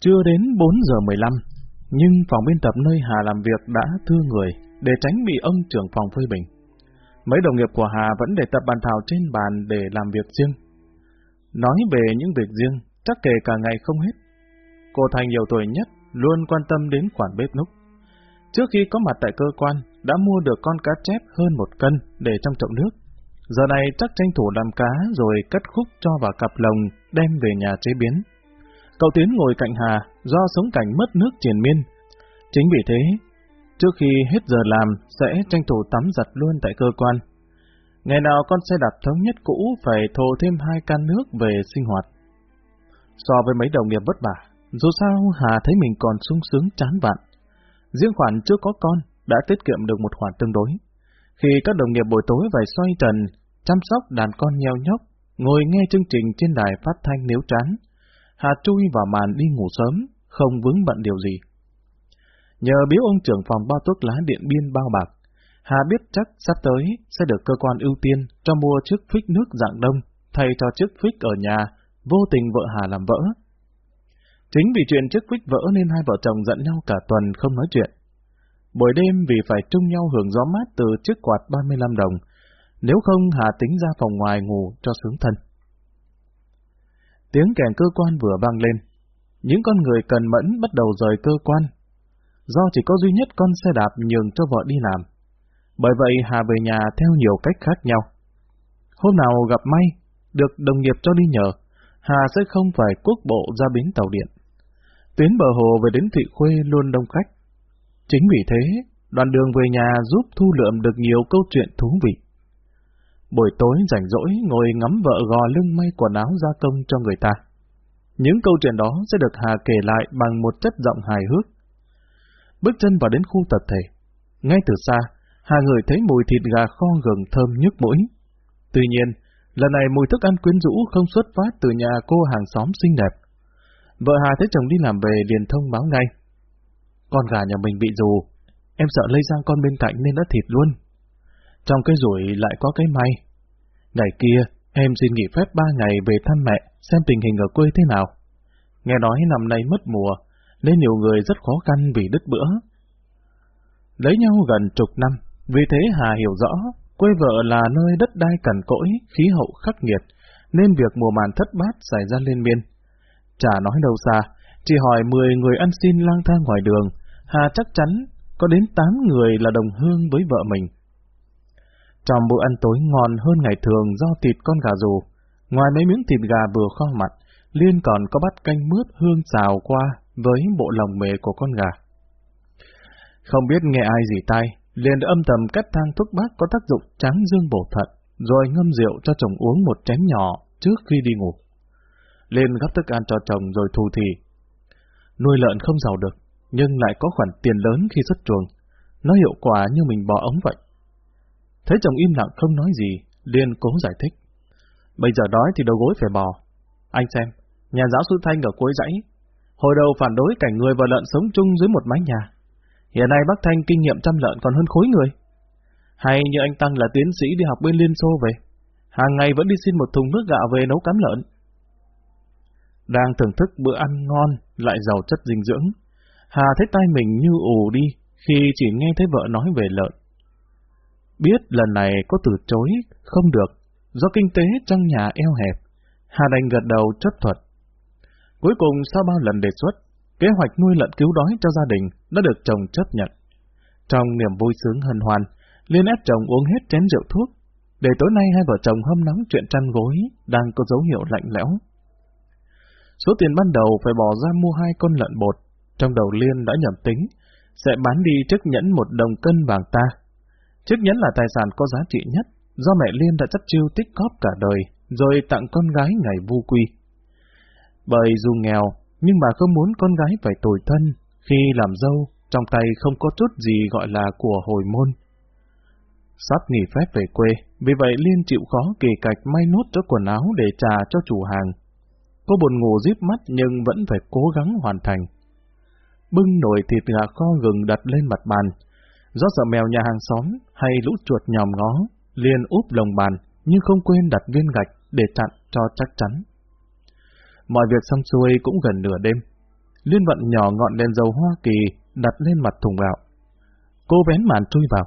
Chưa đến 4 giờ 15, nhưng phòng biên tập nơi Hà làm việc đã thưa người để tránh bị ông trưởng phòng phê bình. Mấy đồng nghiệp của Hà vẫn để tập bàn thảo trên bàn để làm việc riêng. Nói về những việc riêng, chắc kể cả ngày không hết. Cô Thành nhiều tuổi nhất, luôn quan tâm đến khoản bếp núc. Trước khi có mặt tại cơ quan, đã mua được con cá chép hơn một cân để trong chậu nước. Giờ này chắc tranh thủ làm cá rồi cắt khúc cho vào cặp lồng đem về nhà chế biến. Cậu Tiến ngồi cạnh Hà do sống cảnh mất nước triền miên. Chính vì thế, trước khi hết giờ làm sẽ tranh thủ tắm giặt luôn tại cơ quan. Ngày nào con xe đạp thống nhất cũ phải thồ thêm hai can nước về sinh hoạt. So với mấy đồng nghiệp vất vả, dù sao Hà thấy mình còn sung sướng chán vạn. Riêng khoản chưa có con đã tiết kiệm được một khoản tương đối. Khi các đồng nghiệp buổi tối phải xoay trần, chăm sóc đàn con nheo nhóc, ngồi nghe chương trình trên đài phát thanh nếu chán, Hà chui vào màn đi ngủ sớm, không vướng bận điều gì. Nhờ biếu ông trưởng phòng bao thuốc lá điện biên bao bạc, Hà biết chắc sắp tới sẽ được cơ quan ưu tiên cho mua chiếc phích nước dạng đông thay cho chiếc phích ở nhà, vô tình vợ Hà làm vỡ. Chính vì chuyện chiếc phích vỡ nên hai vợ chồng giận nhau cả tuần không nói chuyện. Buổi đêm vì phải chung nhau hưởng gió mát từ chiếc quạt 35 đồng, nếu không Hà tính ra phòng ngoài ngủ cho sướng thân. Tiếng kèn cơ quan vừa vang lên. Những con người cần mẫn bắt đầu rời cơ quan. Do chỉ có duy nhất con xe đạp nhường cho vợ đi làm. Bởi vậy Hà về nhà theo nhiều cách khác nhau. Hôm nào gặp may, được đồng nghiệp cho đi nhờ, Hà sẽ không phải quốc bộ ra bến tàu điện. Tuyến bờ hồ về đến Thị Khuê luôn đông khách. Chính vì thế, đoạn đường về nhà giúp thu lượm được nhiều câu chuyện thú vị. Buổi tối rảnh rỗi ngồi ngắm vợ gò lưng may quần áo gia công cho người ta. Những câu chuyện đó sẽ được Hà kể lại bằng một chất giọng hài hước. Bước chân vào đến khu tập thể. Ngay từ xa, Hà ngửi thấy mùi thịt gà kho gừng thơm nhức mũi. Tuy nhiên, lần này mùi thức ăn quyến rũ không xuất phát từ nhà cô hàng xóm xinh đẹp. Vợ Hà thấy chồng đi làm về liền thông báo ngay. Con gà nhà mình bị dù, em sợ lây sang con bên cạnh nên đã thịt luôn. Trong cái rủi lại có cái may. Ngày kia, em xin nghỉ phép ba ngày về thăm mẹ, xem tình hình ở quê thế nào. Nghe nói năm nay mất mùa, nên nhiều người rất khó khăn vì đứt bữa. Lấy nhau gần chục năm, vì thế Hà hiểu rõ, quê vợ là nơi đất đai cằn cỗi, khí hậu khắc nghiệt, nên việc mùa màn thất bát xảy ra liên miên. Chả nói đâu xa, chỉ hỏi 10 người ăn xin lang thang ngoài đường, Hà chắc chắn có đến 8 người là đồng hương với vợ mình. Trong bữa ăn tối ngon hơn ngày thường do thịt con gà rù, ngoài mấy miếng thịt gà vừa kho mặn, Liên còn có bát canh mướt hương xào qua với bộ lòng mề của con gà. Không biết nghe ai gì tai, Liên đã âm thầm cắt thang thuốc bắc có tác dụng trắng dương bổ thận, rồi ngâm rượu cho chồng uống một chén nhỏ trước khi đi ngủ. Liên gấp thức ăn cho chồng rồi thù thì. Nuôi lợn không giàu được, nhưng lại có khoản tiền lớn khi xuất chuồng. Nó hiệu quả như mình bỏ ống vậy. Thấy chồng im lặng không nói gì, Liên cố giải thích. Bây giờ đói thì đầu gối phải bò. Anh xem, nhà giáo sư Thanh ở cuối dãy. Hồi đầu phản đối cảnh người và lợn sống chung dưới một mái nhà. Hiện nay bác Thanh kinh nghiệm chăm lợn còn hơn khối người. Hay như anh Tăng là tiến sĩ đi học bên Liên Xô về. Hàng ngày vẫn đi xin một thùng nước gạo về nấu cám lợn. Đang thưởng thức bữa ăn ngon, lại giàu chất dinh dưỡng. Hà thấy tay mình như ù đi khi chỉ nghe thấy vợ nói về lợn. Biết lần này có từ chối, không được, do kinh tế trong nhà eo hẹp, Hà đành gật đầu chấp thuận. Cuối cùng sau bao lần đề xuất, kế hoạch nuôi lợn cứu đói cho gia đình đã được chồng chấp nhận. Trong niềm vui sướng hân hoan, Liên ép chồng uống hết chén rượu thuốc, để tối nay hai vợ chồng hâm nóng chuyện chăn gối đang có dấu hiệu lạnh lẽo. Số tiền ban đầu phải bỏ ra mua hai con lợn bột, trong đầu Liên đã nhầm tính, sẽ bán đi chiếc nhẫn một đồng cân vàng ta Chiếc nhẫn là tài sản có giá trị nhất, do mẹ Liên đã chất chiêu tích góp cả đời, rồi tặng con gái ngày vu quy. Bởi dù nghèo, nhưng bà không muốn con gái phải tồi thân, khi làm dâu, trong tay không có chút gì gọi là của hồi môn. Sắp nghỉ phép về quê, vì vậy Liên chịu khó kỳ cạch may nốt cho quần áo để trả cho chủ hàng. Cô buồn ngủ díp mắt nhưng vẫn phải cố gắng hoàn thành. Bưng nồi thịt gà kho gừng đặt lên mặt bàn, Do sợ mèo nhà hàng xóm hay lũ chuột nhòm ngó, liền úp lồng bàn, nhưng không quên đặt viên gạch để chặn cho chắc chắn. Mọi việc xong xuôi cũng gần nửa đêm. Liên vận nhỏ ngọn đèn dầu Hoa Kỳ đặt lên mặt thùng gạo. Cô vén màn chui vào,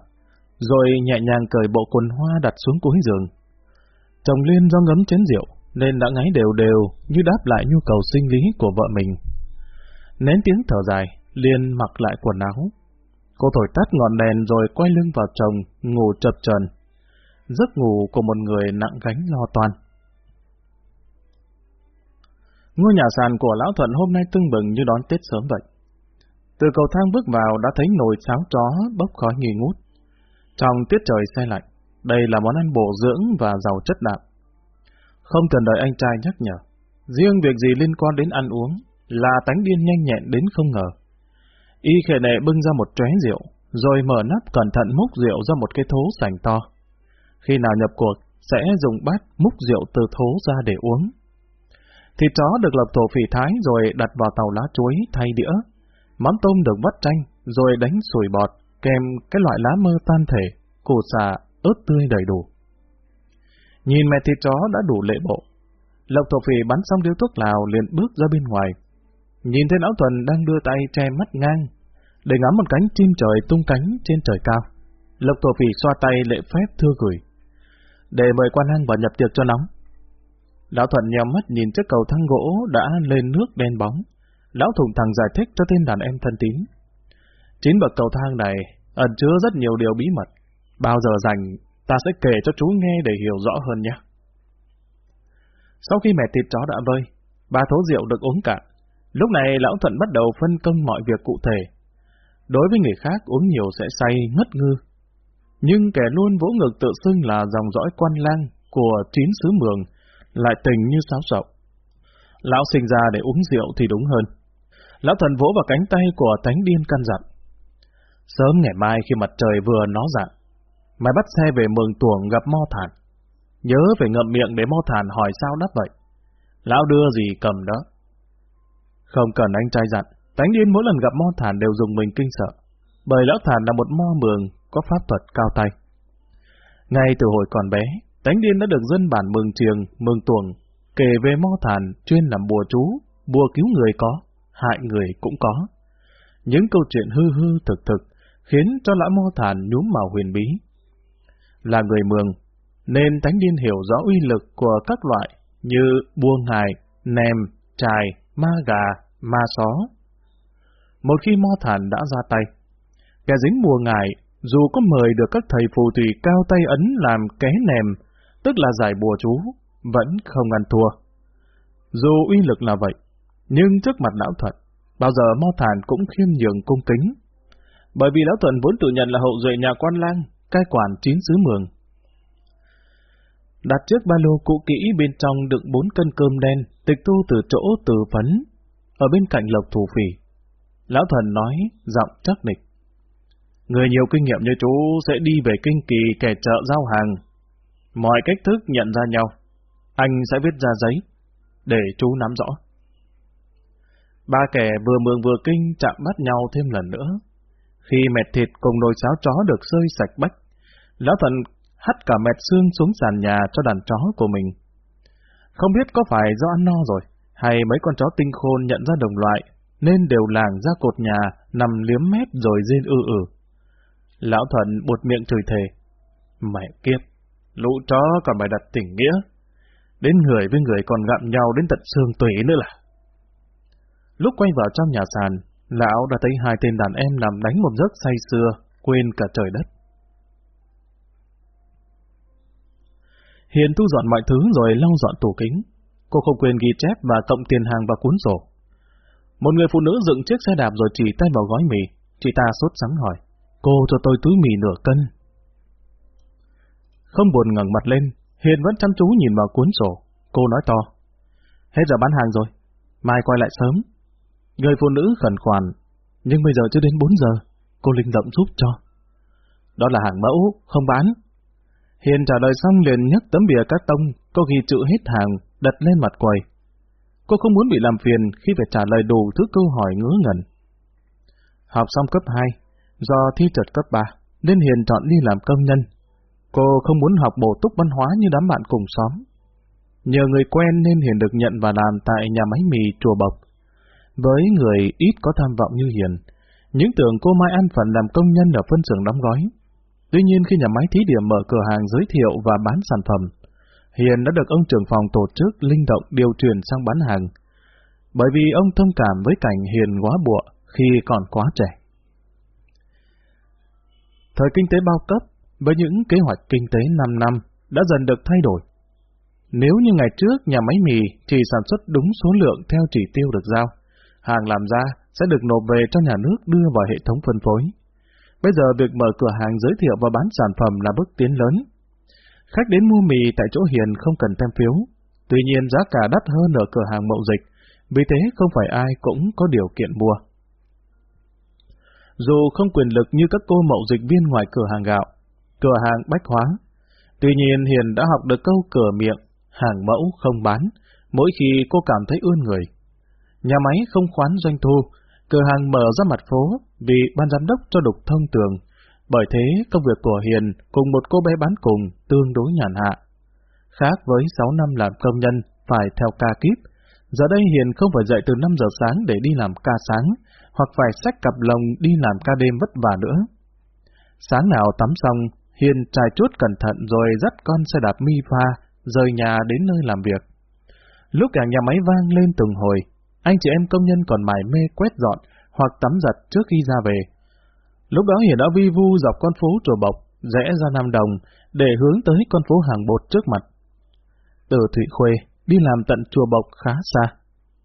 rồi nhẹ nhàng cởi bộ quần hoa đặt xuống cuối giường. Chồng Liên do ngấm chén rượu, nên đã ngáy đều đều như đáp lại nhu cầu sinh lý của vợ mình. Nén tiếng thở dài, Liên mặc lại quần áo. Cô thổi tắt ngọn đèn rồi quay lưng vào chồng, ngủ chập chờn. Giấc ngủ của một người nặng gánh lo toan. Ngôi nhà sàn của Lão Thuận hôm nay tưng bừng như đón Tết sớm vậy. Từ cầu thang bước vào đã thấy nồi cháo chó bốc khói nghi ngút. Trong tiết trời xe lạnh, đây là món ăn bổ dưỡng và giàu chất đạm. Không cần đợi anh trai nhắc nhở. Riêng việc gì liên quan đến ăn uống là tánh điên nhanh nhẹn đến không ngờ. Y khệ nệ bưng ra một tróe rượu, rồi mở nắp cẩn thận múc rượu ra một cái thố sành to. Khi nào nhập cuộc, sẽ dùng bát múc rượu từ thố ra để uống. Thịt chó được lộc thổ phỉ thái rồi đặt vào tàu lá chuối thay đĩa. Mắm tôm được vắt chanh, rồi đánh sủi bọt, kèm cái loại lá mơ tan thể, củ xà, ớt tươi đầy đủ. Nhìn mẹ thịt chó đã đủ lệ bộ. Lộc thổ phỉ bắn xong điếu thuốc lào liền bước ra bên ngoài. Nhìn thấy lão Thuần đang đưa tay che mắt ngang, để ngắm một cánh chim trời tung cánh trên trời cao. Lộc thổ phỉ xoa tay lệ phép thưa gửi. Để mời quan hăng vào nhập tiệc cho nóng. Lão Thuận nhèo mắt nhìn chiếc cầu thang gỗ đã lên nước đen bóng. Lão Thùng thằng giải thích cho tên đàn em thân tín. Chín bậc cầu thang này ẩn chứa rất nhiều điều bí mật. Bao giờ rảnh, ta sẽ kể cho chú nghe để hiểu rõ hơn nhé. Sau khi mẹ thịt chó đã vơi, ba thố rượu được uống cạn. Lúc này lão Thuận bắt đầu phân công mọi việc cụ thể. Đối với người khác uống nhiều sẽ say, ngất ngư. Nhưng kẻ luôn vỗ ngực tự xưng là dòng dõi quan lang của chín xứ mường, lại tình như sáo sậu. Lão sinh ra để uống rượu thì đúng hơn. Lão thần vỗ vào cánh tay của tánh điên căn dặn. Sớm ngày mai khi mặt trời vừa nó dạng, mày bắt xe về mường tuồng gặp Mo Thản. Nhớ phải ngậm miệng để Mo Thản hỏi sao đáp vậy. Lão đưa gì cầm đó. Không cần anh trai dặn, tánh điên mỗi lần gặp Mo Thản đều dùng mình kinh sợ. Bởi lão Thản là một mo mường có pháp thuật cao tay. Ngay từ hồi còn bé, Tánh điên đã được dân bản mường trường, mường tuồng, kể về mo thản chuyên làm bùa chú, bùa cứu người có, hại người cũng có. Những câu chuyện hư hư thực thực khiến cho lão mo thản nhúm màu huyền bí. Là người mường, nên tánh điên hiểu rõ uy lực của các loại như buông hài, nèm, trài, ma gà, ma só. Một khi mo thản đã ra tay, kẻ dính mùa ngài dù có mời được các thầy phù thủy cao tay ấn làm ké nèm, tức là giải bùa chú, vẫn không ăn thua. Dù uy lực là vậy, nhưng trước mặt lão thuận, bao giờ Mo Thản cũng khiêm nhường cung kính. Bởi vì lão thuận vốn tự nhận là hậu duệ nhà quan lang, cai quản chín xứ mường. Đặt trước ba lô cũ kỹ bên trong đựng bốn cân cơm đen, tịch thu từ chỗ từ phấn, ở bên cạnh lộc thủ phỉ. Lão thần nói, giọng chắc nịch. Người nhiều kinh nghiệm như chú sẽ đi về kinh kỳ kẻ chợ giao hàng, Mọi cách thức nhận ra nhau, anh sẽ viết ra giấy, để chú nắm rõ. Ba kẻ vừa mường vừa kinh chạm bắt nhau thêm lần nữa. Khi mẹt thịt cùng nồi cháo chó được sơi sạch bách, lão thần hắt cả mẹt xương xuống sàn nhà cho đàn chó của mình. Không biết có phải do ăn no rồi, hay mấy con chó tinh khôn nhận ra đồng loại, nên đều làng ra cột nhà, nằm liếm mép rồi rên ư ử. Lão Thuận buột miệng chửi thề. Mẹ kiếp, Lũ chó còn bài đặt tình nghĩa. Đến người với người còn gặm nhau đến tận xương tủy nữa là. Lúc quay vào trong nhà sàn, lão đã thấy hai tên đàn em nằm đánh một giấc say sưa, quên cả trời đất. Hiền thu dọn mọi thứ rồi lau dọn tủ kính. Cô không quên ghi chép và cộng tiền hàng vào cuốn sổ. Một người phụ nữ dựng chiếc xe đạp rồi chỉ tay vào gói mì. Chị ta sốt sắng hỏi, cô cho tôi túi mì nửa cân, không buồn ngẩng mặt lên, Hiền vẫn chăm chú nhìn vào cuốn sổ. Cô nói to. Hết giờ bán hàng rồi, mai quay lại sớm. Người phụ nữ khẩn khoản, nhưng bây giờ chưa đến 4 giờ, cô Linh động giúp cho. Đó là hàng mẫu, không bán. Hiền trả lời xong liền nhấc tấm bìa các tông, có ghi chữ hết hàng, đặt lên mặt quầy. Cô không muốn bị làm phiền khi phải trả lời đủ thứ câu hỏi ngớ ngẩn. Học xong cấp 2, do thi trượt cấp 3, nên Hiền chọn đi làm công nhân Cô không muốn học bổ túc văn hóa như đám bạn cùng xóm. Nhờ người quen nên Hiền được nhận và làm tại nhà máy mì Chùa Bộc. Với người ít có tham vọng như Hiền, những tưởng cô Mai ăn phần làm công nhân ở phân xưởng đóng gói. Tuy nhiên khi nhà máy thí điểm mở cửa hàng giới thiệu và bán sản phẩm, Hiền đã được ông trưởng phòng tổ chức linh động điều chuyển sang bán hàng, bởi vì ông thông cảm với cảnh Hiền quá bụa khi còn quá trẻ. Thời kinh tế bao cấp, với những kế hoạch kinh tế 5 năm, đã dần được thay đổi. Nếu như ngày trước nhà máy mì chỉ sản xuất đúng số lượng theo chỉ tiêu được giao, hàng làm ra sẽ được nộp về cho nhà nước đưa vào hệ thống phân phối. Bây giờ việc mở cửa hàng giới thiệu và bán sản phẩm là bước tiến lớn. Khách đến mua mì tại chỗ Hiền không cần tem phiếu, tuy nhiên giá cả đắt hơn ở cửa hàng mậu dịch, vì thế không phải ai cũng có điều kiện mua. Dù không quyền lực như các cô mậu dịch viên ngoài cửa hàng gạo, cửa hàng bách hóa, tuy nhiên Hiền đã học được câu cửa miệng, hàng mẫu không bán, mỗi khi cô cảm thấy ươn người. Nhà máy không khoán doanh thu, cửa hàng mở ra mặt phố vì ban giám đốc cho đục thông tường. Bởi thế, công việc của Hiền cùng một cô bé bán cùng tương đối nhàn hạ. Khác với 6 năm làm công nhân, phải theo ca kíp, giờ đây Hiền không phải dậy từ 5 giờ sáng để đi làm ca sáng, hoặc phải xách cặp lồng đi làm ca đêm vất vả nữa. Sáng nào tắm xong, Hiền trải chút cẩn thận rồi dắt con xe đạp mi pha, rời nhà đến nơi làm việc. Lúc cả nhà máy vang lên từng hồi, anh chị em công nhân còn mải mê quét dọn hoặc tắm giặt trước khi ra về. Lúc đó Hiền đã vi vu dọc con phố chùa bọc, rẽ ra Nam Đồng để hướng tới con phố hàng bột trước mặt. Từ Thụy Khuê, đi làm tận chùa bọc khá xa.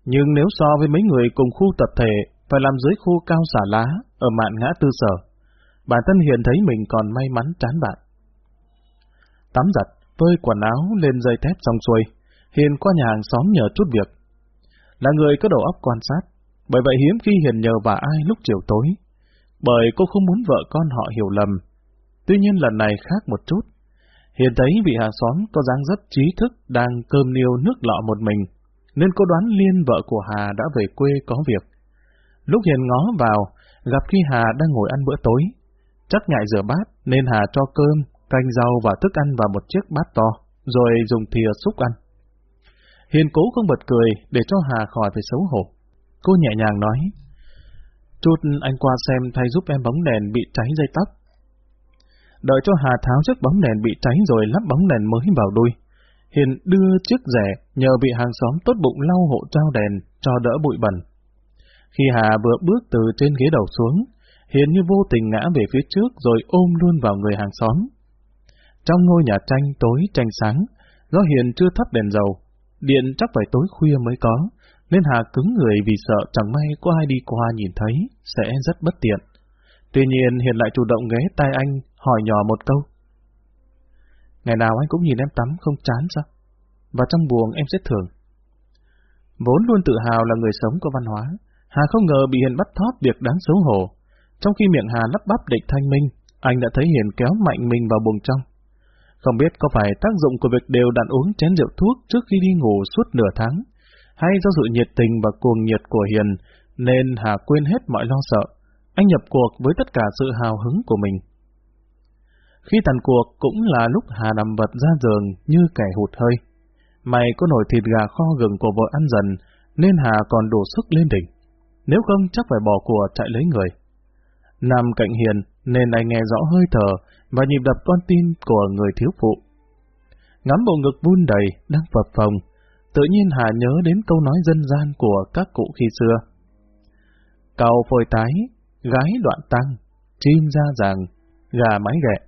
Nhưng nếu so với mấy người cùng khu tập thể phải làm dưới khu cao xả lá ở mạn ngã tư sở, bản thân Hiền thấy mình còn may mắn chán bạn. Tắm giặt, phơi quần áo lên dây thép xong xuôi, Hiền qua nhà hàng xóm nhờ chút việc. Là người có đầu óc quan sát, bởi vậy hiếm khi Hiền nhờ bà ai lúc chiều tối, bởi cô không muốn vợ con họ hiểu lầm. Tuy nhiên lần này khác một chút. Hiền thấy vị hàng xóm có dáng rất trí thức đang cơm niêu nước lọ một mình, nên cô đoán Liên vợ của Hà đã về quê có việc. Lúc Hiền ngó vào, gặp khi Hà đang ngồi ăn bữa tối. Chắc ngại rửa bát nên Hà cho cơm, canh rau và thức ăn vào một chiếc bát to, rồi dùng thìa xúc ăn. Hiền cố không bật cười để cho Hà khỏi phải xấu hổ. Cô nhẹ nhàng nói, Chút anh qua xem thay giúp em bóng đèn bị cháy dây tóc. Đợi cho Hà tháo chiếc bóng đèn bị cháy rồi lắp bóng đèn mới vào đuôi. Hiền đưa chiếc rẻ nhờ bị hàng xóm tốt bụng lau hộ trao đèn cho đỡ bụi bẩn. Khi Hà vừa bước từ trên ghế đầu xuống, Hiền như vô tình ngã về phía trước rồi ôm luôn vào người hàng xóm. Trong ngôi nhà tranh tối tranh sáng, do Hiền chưa thắp đèn dầu, điện chắc phải tối khuya mới có, nên Hà cứng người vì sợ chẳng may có ai đi qua nhìn thấy, sẽ rất bất tiện. Tuy nhiên Hiền lại chủ động ghé tai anh, hỏi nhỏ một câu. Ngày nào anh cũng nhìn em tắm không chán sao? Và trong buồng em sẽ thường. Vốn luôn tự hào là người sống có văn hóa, Hà không ngờ bị Hiền bắt thót việc đáng xấu hổ. Trong khi miệng Hà lắp bắp định thanh minh, anh đã thấy Hiền kéo mạnh mình vào buồng trong. Không biết có phải tác dụng của việc đều đặn uống chén rượu thuốc trước khi đi ngủ suốt nửa tháng, hay do sự nhiệt tình và cuồng nhiệt của Hiền, nên Hà quên hết mọi lo sợ. Anh nhập cuộc với tất cả sự hào hứng của mình. Khi tàn cuộc cũng là lúc Hà nằm vật ra giường như kẻ hụt hơi. Mày có nồi thịt gà kho gừng của vợ ăn dần, nên Hà còn đủ sức lên đỉnh. Nếu không chắc phải bỏ của chạy lấy người. Nằm cạnh Hiền nên anh nghe rõ hơi thở và nhịp đập con tim của người thiếu phụ. Ngắm bộ ngực vun đầy, đang phập phồng, tự nhiên Hà nhớ đến câu nói dân gian của các cụ khi xưa. Cầu phôi tái, gái đoạn tăng, chim ra ràng, gà mái ghẹ.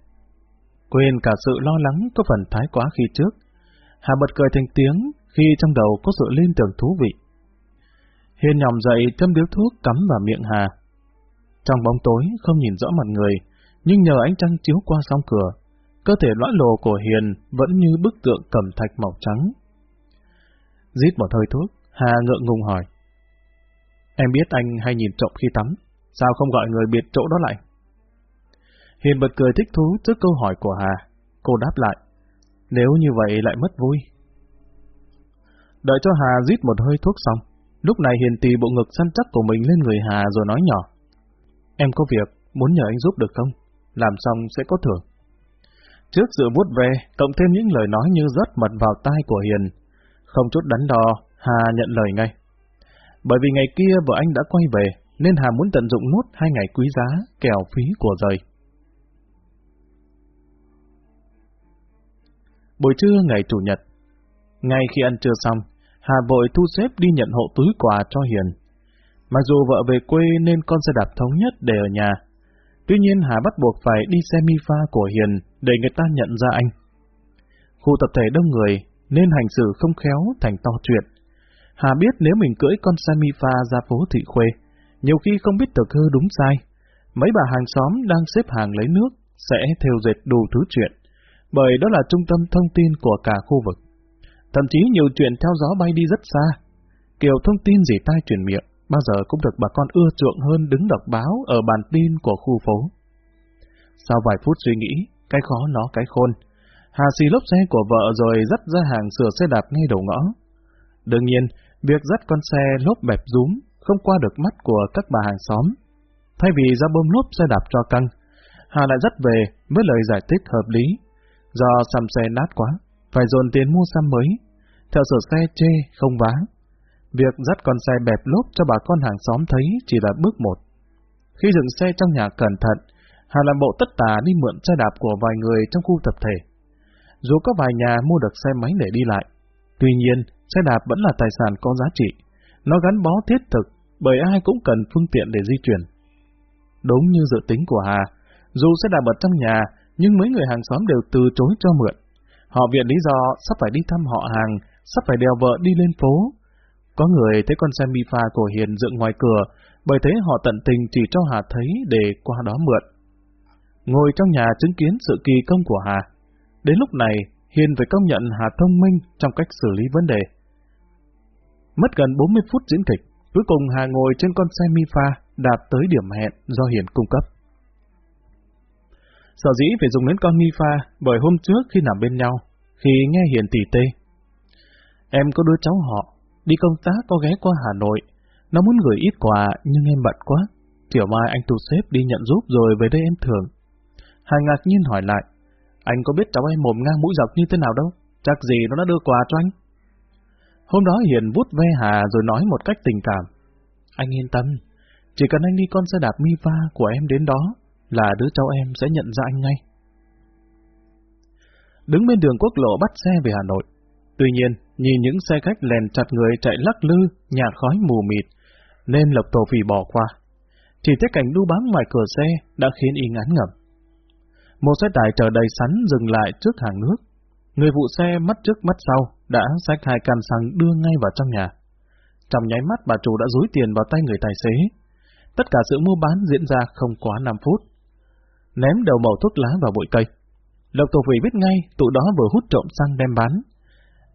Quên cả sự lo lắng có phần thái quá khi trước. Hà bật cười thành tiếng khi trong đầu có sự liên tưởng thú vị. Hiền nhòm dậy châm điếu thuốc cắm vào miệng Hà. Trong bóng tối không nhìn rõ mặt người, nhưng nhờ ánh trăng chiếu qua song cửa, cơ thể lõa lồ của Hiền vẫn như bức tượng cẩm thạch màu trắng. Rít một hơi thuốc, Hà ngượng ngùng hỏi. Em biết anh hay nhìn trộm khi tắm, sao không gọi người biệt chỗ đó lại? Hiền bật cười thích thú trước câu hỏi của Hà. Cô đáp lại, nếu như vậy lại mất vui. Đợi cho Hà rít một hơi thuốc xong, lúc này Hiền tì bộ ngực săn chắc của mình lên người Hà rồi nói nhỏ. Em có việc, muốn nhờ anh giúp được không? Làm xong sẽ có thưởng. Trước sự vuốt về, cộng thêm những lời nói như rất mật vào tai của Hiền. Không chút đắn đo, Hà nhận lời ngay. Bởi vì ngày kia vợ anh đã quay về, nên Hà muốn tận dụng nốt hai ngày quý giá, kèo phí của rời. Buổi trưa ngày Chủ nhật, ngay khi ăn trưa xong, Hà vội thu xếp đi nhận hộ túi quà cho Hiền. Mặc dù vợ về quê nên con xe đạp thống nhất để ở nhà. Tuy nhiên Hà bắt buộc phải đi xe mi pha của Hiền để người ta nhận ra anh. Khu tập thể đông người nên hành xử không khéo thành to chuyện. Hà biết nếu mình cưỡi con xe mi pha ra phố thị khuê, nhiều khi không biết thực hư đúng sai. Mấy bà hàng xóm đang xếp hàng lấy nước sẽ theo dệt đủ thứ chuyện, bởi đó là trung tâm thông tin của cả khu vực. Thậm chí nhiều chuyện theo gió bay đi rất xa. Kiểu thông tin gì tai truyền miệng, bao giờ cũng được bà con ưa chuộng hơn đứng đọc báo ở bản tin của khu phố. Sau vài phút suy nghĩ, cái khó nó cái khôn, Hà xì lốp xe của vợ rồi dắt ra hàng sửa xe đạp ngay đầu ngõ. Đương nhiên, việc dắt con xe lốp bẹp rúm không qua được mắt của các bà hàng xóm. Thay vì ra bơm lốp xe đạp cho căng, Hà lại dắt về với lời giải thích hợp lý. Do xăm xe nát quá, phải dồn tiền mua xăm mới. Theo sửa xe chê, không vá. Việc dắt con xe bẹp lốp cho bà con hàng xóm thấy chỉ là bước một. Khi dừng xe trong nhà cẩn thận, Hà làm bộ tất tà đi mượn xe đạp của vài người trong khu tập thể. Dù có vài nhà mua được xe máy để đi lại, tuy nhiên xe đạp vẫn là tài sản có giá trị. Nó gắn bó thiết thực bởi ai cũng cần phương tiện để di chuyển. Đúng như dự tính của Hà, dù xe đạp ở trong nhà, nhưng mấy người hàng xóm đều từ chối cho mượn. Họ viện lý do sắp phải đi thăm họ hàng, sắp phải đèo vợ đi lên phố. Có người thấy con xe mi pha của Hiền dựng ngoài cửa, bởi thế họ tận tình chỉ cho Hà thấy để qua đó mượn. Ngồi trong nhà chứng kiến sự kỳ công của Hà. Đến lúc này, Hiền phải công nhận Hà thông minh trong cách xử lý vấn đề. Mất gần 40 phút diễn kịch, cuối cùng Hà ngồi trên con xe mi pha, đạt tới điểm hẹn do Hiền cung cấp. Sở dĩ phải dùng đến con mi pha bởi hôm trước khi nằm bên nhau, khi nghe Hiền tỉ tê. Em có đứa cháu họ, đi công tác có ghé qua Hà Nội, nó muốn gửi ít quà nhưng em bận quá. Chiều mai anh tu xếp đi nhận giúp rồi về đây em thường. Hà ngạc nhiên hỏi lại, anh có biết cháu em mồm ngang mũi dọc như thế nào đâu, chắc gì nó đã đưa quà cho anh. Hôm đó Hiền vút ve Hà rồi nói một cách tình cảm. Anh yên tâm, chỉ cần anh đi con xe đạp Miva của em đến đó, là đứa cháu em sẽ nhận ra anh ngay. Đứng bên đường quốc lộ bắt xe về Hà Nội. Tuy nhiên, nhìn những xe khách lèn chặt người chạy lắc lư, nhạt khói mù mịt, nên Lộc Tổ Phì bỏ qua. Chỉ thấy cảnh đu bám ngoài cửa xe đã khiến y ngán ngẩm. Một xe tải chở đầy sắn dừng lại trước hàng nước. Người vụ xe mắt trước mắt sau đã xách hai can xăng đưa ngay vào trong nhà. Trong nháy mắt bà chủ đã dối tiền vào tay người tài xế. Tất cả sự mua bán diễn ra không quá 5 phút ném đầu màu thuốc lá vào bụi cây. Lộc Tổ Phủy biết ngay tụi đó vừa hút trộm xăng đem bán.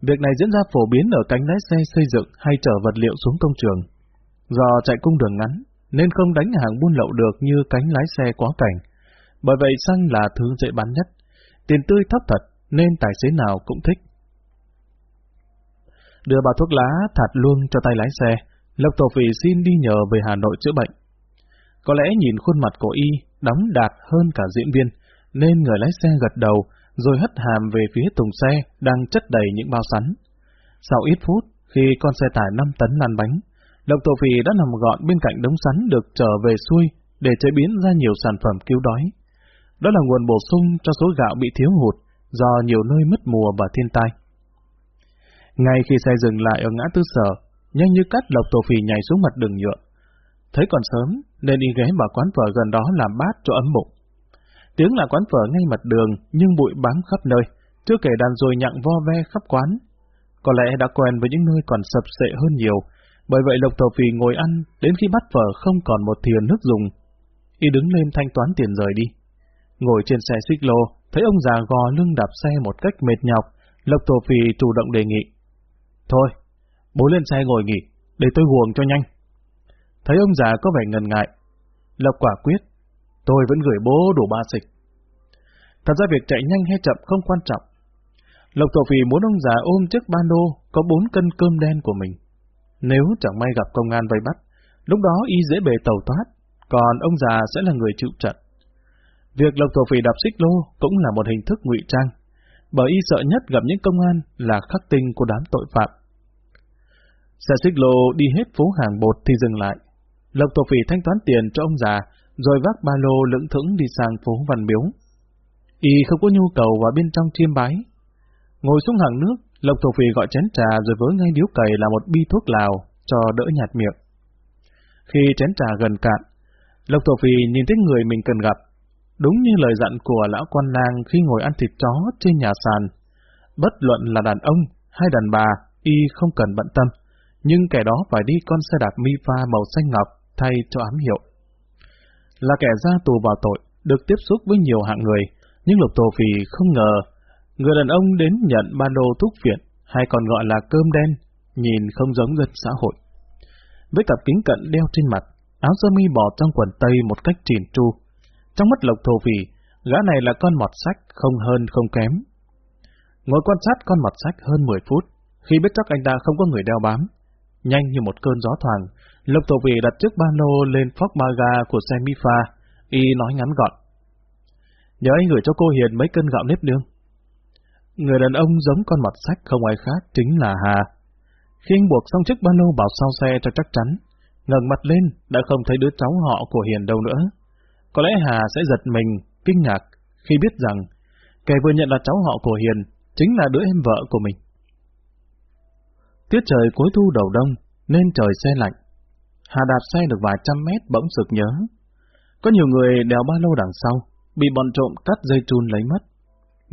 Việc này diễn ra phổ biến ở cánh lái xe xây dựng hay chở vật liệu xuống công trường. Do chạy cung đường ngắn, nên không đánh hàng buôn lậu được như cánh lái xe quá cảnh. Bởi vậy xăng là thứ dễ bán nhất. Tiền tươi thấp thật, nên tài xế nào cũng thích. Đưa bao thuốc lá thạt luôn cho tay lái xe, Lộc Tổ Phỉ xin đi nhờ về Hà Nội chữa bệnh. Có lẽ nhìn khuôn mặt của y đóng đạt hơn cả diễn viên, nên người lái xe gật đầu, rồi hất hàm về phía thùng xe đang chất đầy những bao sắn. Sau ít phút, khi con xe tải 5 tấn lăn bánh, Lộc Tổ Phì đã nằm gọn bên cạnh đống sắn được trở về xuôi để chế biến ra nhiều sản phẩm cứu đói. Đó là nguồn bổ sung cho số gạo bị thiếu hụt do nhiều nơi mất mùa và thiên tai. Ngay khi xe dừng lại ở ngã tư sở, nhanh như cắt Lộc Tổ Phì nhảy xuống mặt đường nhựa, Thấy còn sớm, nên đi ghé vào quán phở gần đó làm bát cho ấm bụng. Tiếng là quán phở ngay mặt đường, nhưng bụi bám khắp nơi, chưa kể đàn rồi nhặng vo ve khắp quán. Có lẽ đã quen với những nơi còn sập sệ hơn nhiều, bởi vậy Lộc Tàu Phì ngồi ăn đến khi bắt phở không còn một thìa nước dùng. Y đứng lên thanh toán tiền rời đi. Ngồi trên xe xích lô, thấy ông già gò lưng đạp xe một cách mệt nhọc, Lộc Tổ Phì chủ động đề nghị. Thôi, bố lên xe ngồi nghỉ, để tôi huồng cho nhanh. Thấy ông già có vẻ ngần ngại. Lộc quả quyết, tôi vẫn gửi bố đủ ba xịch. Thật ra việc chạy nhanh hay chậm không quan trọng. Lộc thổ phì muốn ông già ôm chiếc ba lô có bốn cân cơm đen của mình. Nếu chẳng may gặp công an vây bắt, lúc đó y dễ bề tàu thoát, còn ông già sẽ là người chịu trận. Việc lộc thổ phì đạp xích lô cũng là một hình thức ngụy trang, bởi y sợ nhất gặp những công an là khắc tinh của đám tội phạm. Xe xích lô đi hết phố hàng bột thì dừng lại. Lộc Thổ Phì thanh toán tiền cho ông già, rồi vác ba lô lững thững đi sang phố Văn Miếu. Y không có nhu cầu vào bên trong chiêm bái. Ngồi xuống hàng nước, Lộc Thổ Phì gọi chén trà rồi với ngay điếu cày là một bi thuốc lào, cho đỡ nhạt miệng. Khi chén trà gần cạn, Lộc Thổ Phì nhìn thấy người mình cần gặp. Đúng như lời dặn của lão quan lang khi ngồi ăn thịt chó trên nhà sàn. Bất luận là đàn ông hay đàn bà, y không cần bận tâm nhưng kẻ đó phải đi con xe đạp mi pha màu xanh ngọc thay cho ám hiệu. Là kẻ ra tù vào tội, được tiếp xúc với nhiều hạng người, nhưng Lục Tổ Phì không ngờ người đàn ông đến nhận ba đô thuốc viện, hay còn gọi là cơm đen, nhìn không giống dân xã hội. Với cặp kính cận đeo trên mặt, áo sơ mi bò trong quần tây một cách chỉn chu. Trong mắt Lộc Thổ Phì, gã này là con mọt sách không hơn không kém. Ngồi quan sát con mọt sách hơn 10 phút, khi biết chắc anh ta không có người đeo bám, Nhanh như một cơn gió thoảng, Lộc Tổ Vị đặt chiếc ba lô lên phóc maga của xe Mifa, y nói ngắn gọn. Nhớ anh gửi cho cô Hiền mấy cân gạo nếp nương. Người đàn ông giống con mặt sách không ai khác chính là Hà. Khi anh buộc xong chiếc ba lô vào sau xe cho chắc chắn, ngẩng mặt lên đã không thấy đứa cháu họ của Hiền đâu nữa. Có lẽ Hà sẽ giật mình, kinh ngạc khi biết rằng kẻ vừa nhận là cháu họ của Hiền chính là đứa em vợ của mình. Tiết trời cuối thu đầu đông, nên trời xe lạnh. Hà đạp xe được vài trăm mét bỗng sực nhớ. Có nhiều người đèo ba lô đằng sau, bị bọn trộm cắt dây chun lấy mất.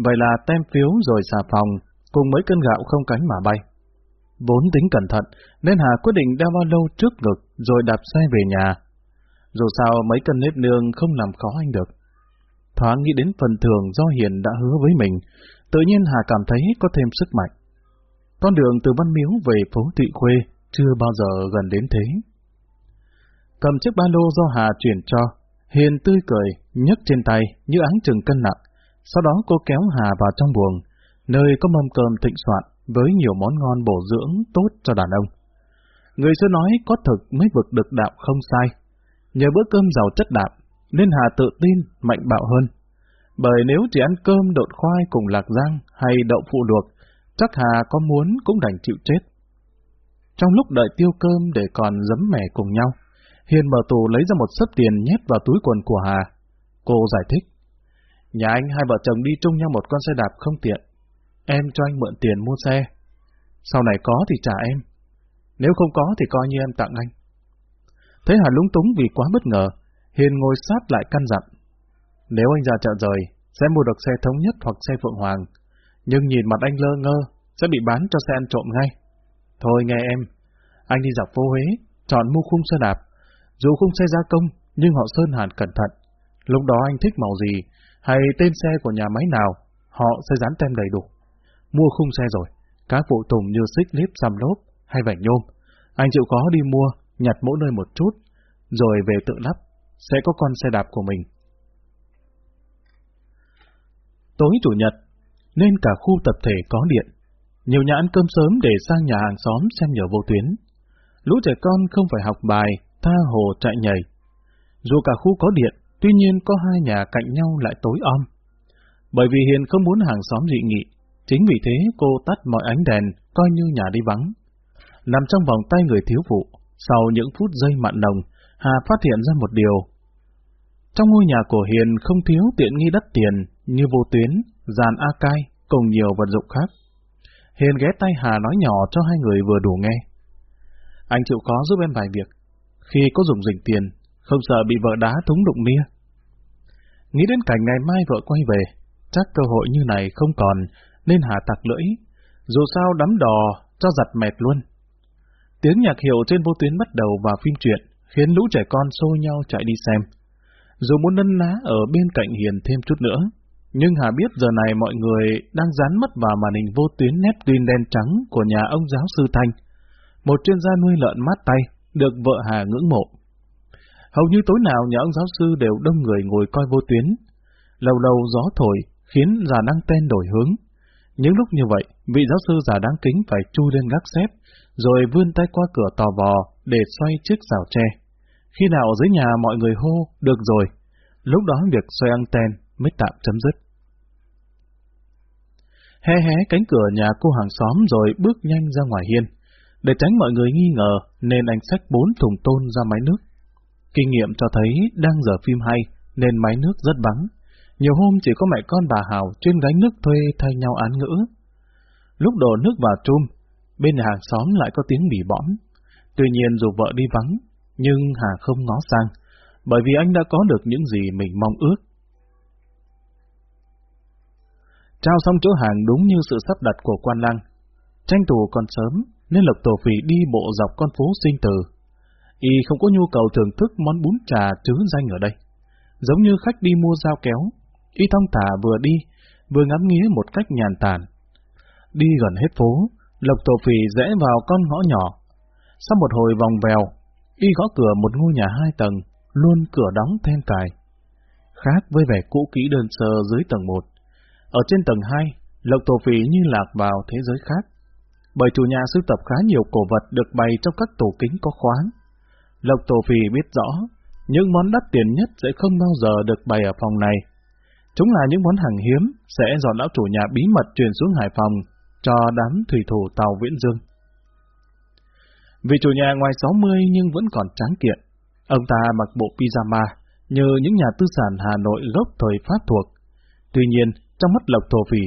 Vậy là tem phiếu rồi xà phòng, cùng mấy cân gạo không cánh mà bay. Vốn tính cẩn thận, nên Hà quyết định đeo ba lô trước ngực rồi đạp xe về nhà. Dù sao mấy cân nếp nương không làm khó anh được. Thoáng nghĩ đến phần thưởng do Hiền đã hứa với mình, tự nhiên Hà cảm thấy có thêm sức mạnh. Con đường từ Văn Miếu về phố Tụy Khuê chưa bao giờ gần đến thế. Cầm chiếc ba lô do Hà chuyển cho, Hiền tươi cười, nhấc trên tay như áng chừng cân nặng. Sau đó cô kéo Hà vào trong buồng, nơi có mâm cơm thịnh soạn với nhiều món ngon bổ dưỡng tốt cho đàn ông. Người xưa nói có thực mới vực được đạo không sai. Nhờ bữa cơm giàu chất đạm, nên Hà tự tin, mạnh bạo hơn. Bởi nếu chỉ ăn cơm độn khoai cùng lạc rang hay đậu phụ luộc, chắc Hà có muốn cũng đành chịu chết. Trong lúc đợi tiêu cơm để còn giấm mẻ cùng nhau, Hiền mở tù lấy ra một sấp tiền nhét vào túi quần của Hà. Cô giải thích. Nhà anh hai vợ chồng đi chung nhau một con xe đạp không tiện. Em cho anh mượn tiền mua xe. Sau này có thì trả em. Nếu không có thì coi như em tặng anh. Thấy Hà lúng túng vì quá bất ngờ, Hiền ngồi sát lại căn dặn. Nếu anh ra chợ rời, sẽ mua được xe thống nhất hoặc xe Phượng Hoàng, nhưng nhìn mặt anh lơ ngơ, sẽ bị bán cho xe ăn trộm ngay. Thôi nghe em, anh đi dọc phố Huế, chọn mua khung xe đạp. Dù khung xe gia công, nhưng họ sơn hàn cẩn thận. Lúc đó anh thích màu gì, hay tên xe của nhà máy nào, họ sẽ dán tem đầy đủ. Mua khung xe rồi, các phụ tùng như xích líp xăm lốp hay vải nhôm. Anh chịu có đi mua, nhặt mỗi nơi một chút, rồi về tự lắp, sẽ có con xe đạp của mình. Tối Chủ nhật, nên cả khu tập thể có điện. Nhiều nhà ăn cơm sớm để sang nhà hàng xóm xem nhờ vô tuyến. Lũ trẻ con không phải học bài, tha hồ chạy nhảy. Dù cả khu có điện, tuy nhiên có hai nhà cạnh nhau lại tối om. Bởi vì Hiền không muốn hàng xóm dị nghị, chính vì thế cô tắt mọi ánh đèn, coi như nhà đi vắng. Nằm trong vòng tay người thiếu phụ, sau những phút giây mặn nồng, Hà phát hiện ra một điều. Trong ngôi nhà của Hiền không thiếu tiện nghi đắt tiền như vô tuyến, dàn A cai, cùng nhiều vật dụng khác. Hiền ghé tay Hà nói nhỏ cho hai người vừa đủ nghe. Anh chịu khó giúp em vài việc. Khi có dùng dình tiền, không sợ bị vợ đá thúng đụng nia. Nghĩ đến cảnh ngày mai vợ quay về, chắc cơ hội như này không còn, nên Hà tặc lưỡi. Dù sao đắm đò, cho giặt mệt luôn. Tiếng nhạc hiệu trên vô tuyến bắt đầu vào phim truyện, khiến lũ trẻ con xô nhau chạy đi xem. Dù muốn nân ná ở bên cạnh Hiền thêm chút nữa, nhưng Hà biết giờ này mọi người đang dán mất vào màn hình vô tuyến nét green đen trắng của nhà ông giáo sư Thanh, một chuyên gia nuôi lợn mát tay, được vợ Hà ngưỡng mộ. Hầu như tối nào nhà ông giáo sư đều đông người ngồi coi vô tuyến. Lâu lâu gió thổi, khiến già năng ten đổi hướng. Những lúc như vậy, vị giáo sư già đáng kính phải chui lên gác xếp, rồi vươn tay qua cửa tò vò để xoay chiếc rào tre. Khi nào ở dưới nhà mọi người hô, được rồi, lúc đó việc xoay anten mới tạm chấm dứt. Hé hé cánh cửa nhà cô hàng xóm rồi bước nhanh ra ngoài hiên. Để tránh mọi người nghi ngờ, nên anh xách bốn thùng tôn ra máy nước. Kinh nghiệm cho thấy đang giờ phim hay, nên máy nước rất vắng. Nhiều hôm chỉ có mẹ con bà Hào trên gánh nước thuê thay nhau án ngữ. Lúc đổ nước vào chum, bên nhà hàng xóm lại có tiếng bỉ bõm. Tuy nhiên dù vợ đi vắng, nhưng Hà không ngó sang, bởi vì anh đã có được những gì mình mong ước. Trao xong chỗ hàng đúng như sự sắp đặt của quan lăng. Tranh thủ còn sớm, nên Lộc Tổ Phỉ đi bộ dọc con phố sinh từ. Y không có nhu cầu thưởng thức món bún trà chứ danh ở đây. Giống như khách đi mua dao kéo, Y thong thả vừa đi, vừa ngắm nghía một cách nhàn tản. Đi gần hết phố, Lộc Tổ Phỉ rẽ vào con ngõ nhỏ. Sau một hồi vòng vèo, Y gõ cửa một ngôi nhà hai tầng, luôn cửa đóng then cài. Khác với vẻ cũ kỹ đơn sơ dưới tầng 1. Ở trên tầng 2, Lộc Tổ Phỉ như lạc vào thế giới khác. Bởi chủ nhà sưu tập khá nhiều cổ vật được bày trong các tủ kính có khoáng. Lộc Tổ Phì biết rõ, những món đắt tiền nhất sẽ không bao giờ được bày ở phòng này. Chúng là những món hàng hiếm sẽ do lão chủ nhà bí mật truyền xuống Hải Phòng cho đám thủy thủ tàu Viễn Dương. Vì chủ nhà ngoài 60 nhưng vẫn còn tráng kiện, ông ta mặc bộ pyjama như những nhà tư sản Hà Nội gốc thời Pháp thuộc. Tuy nhiên, trong mắt Lộc Thổ Phỉ,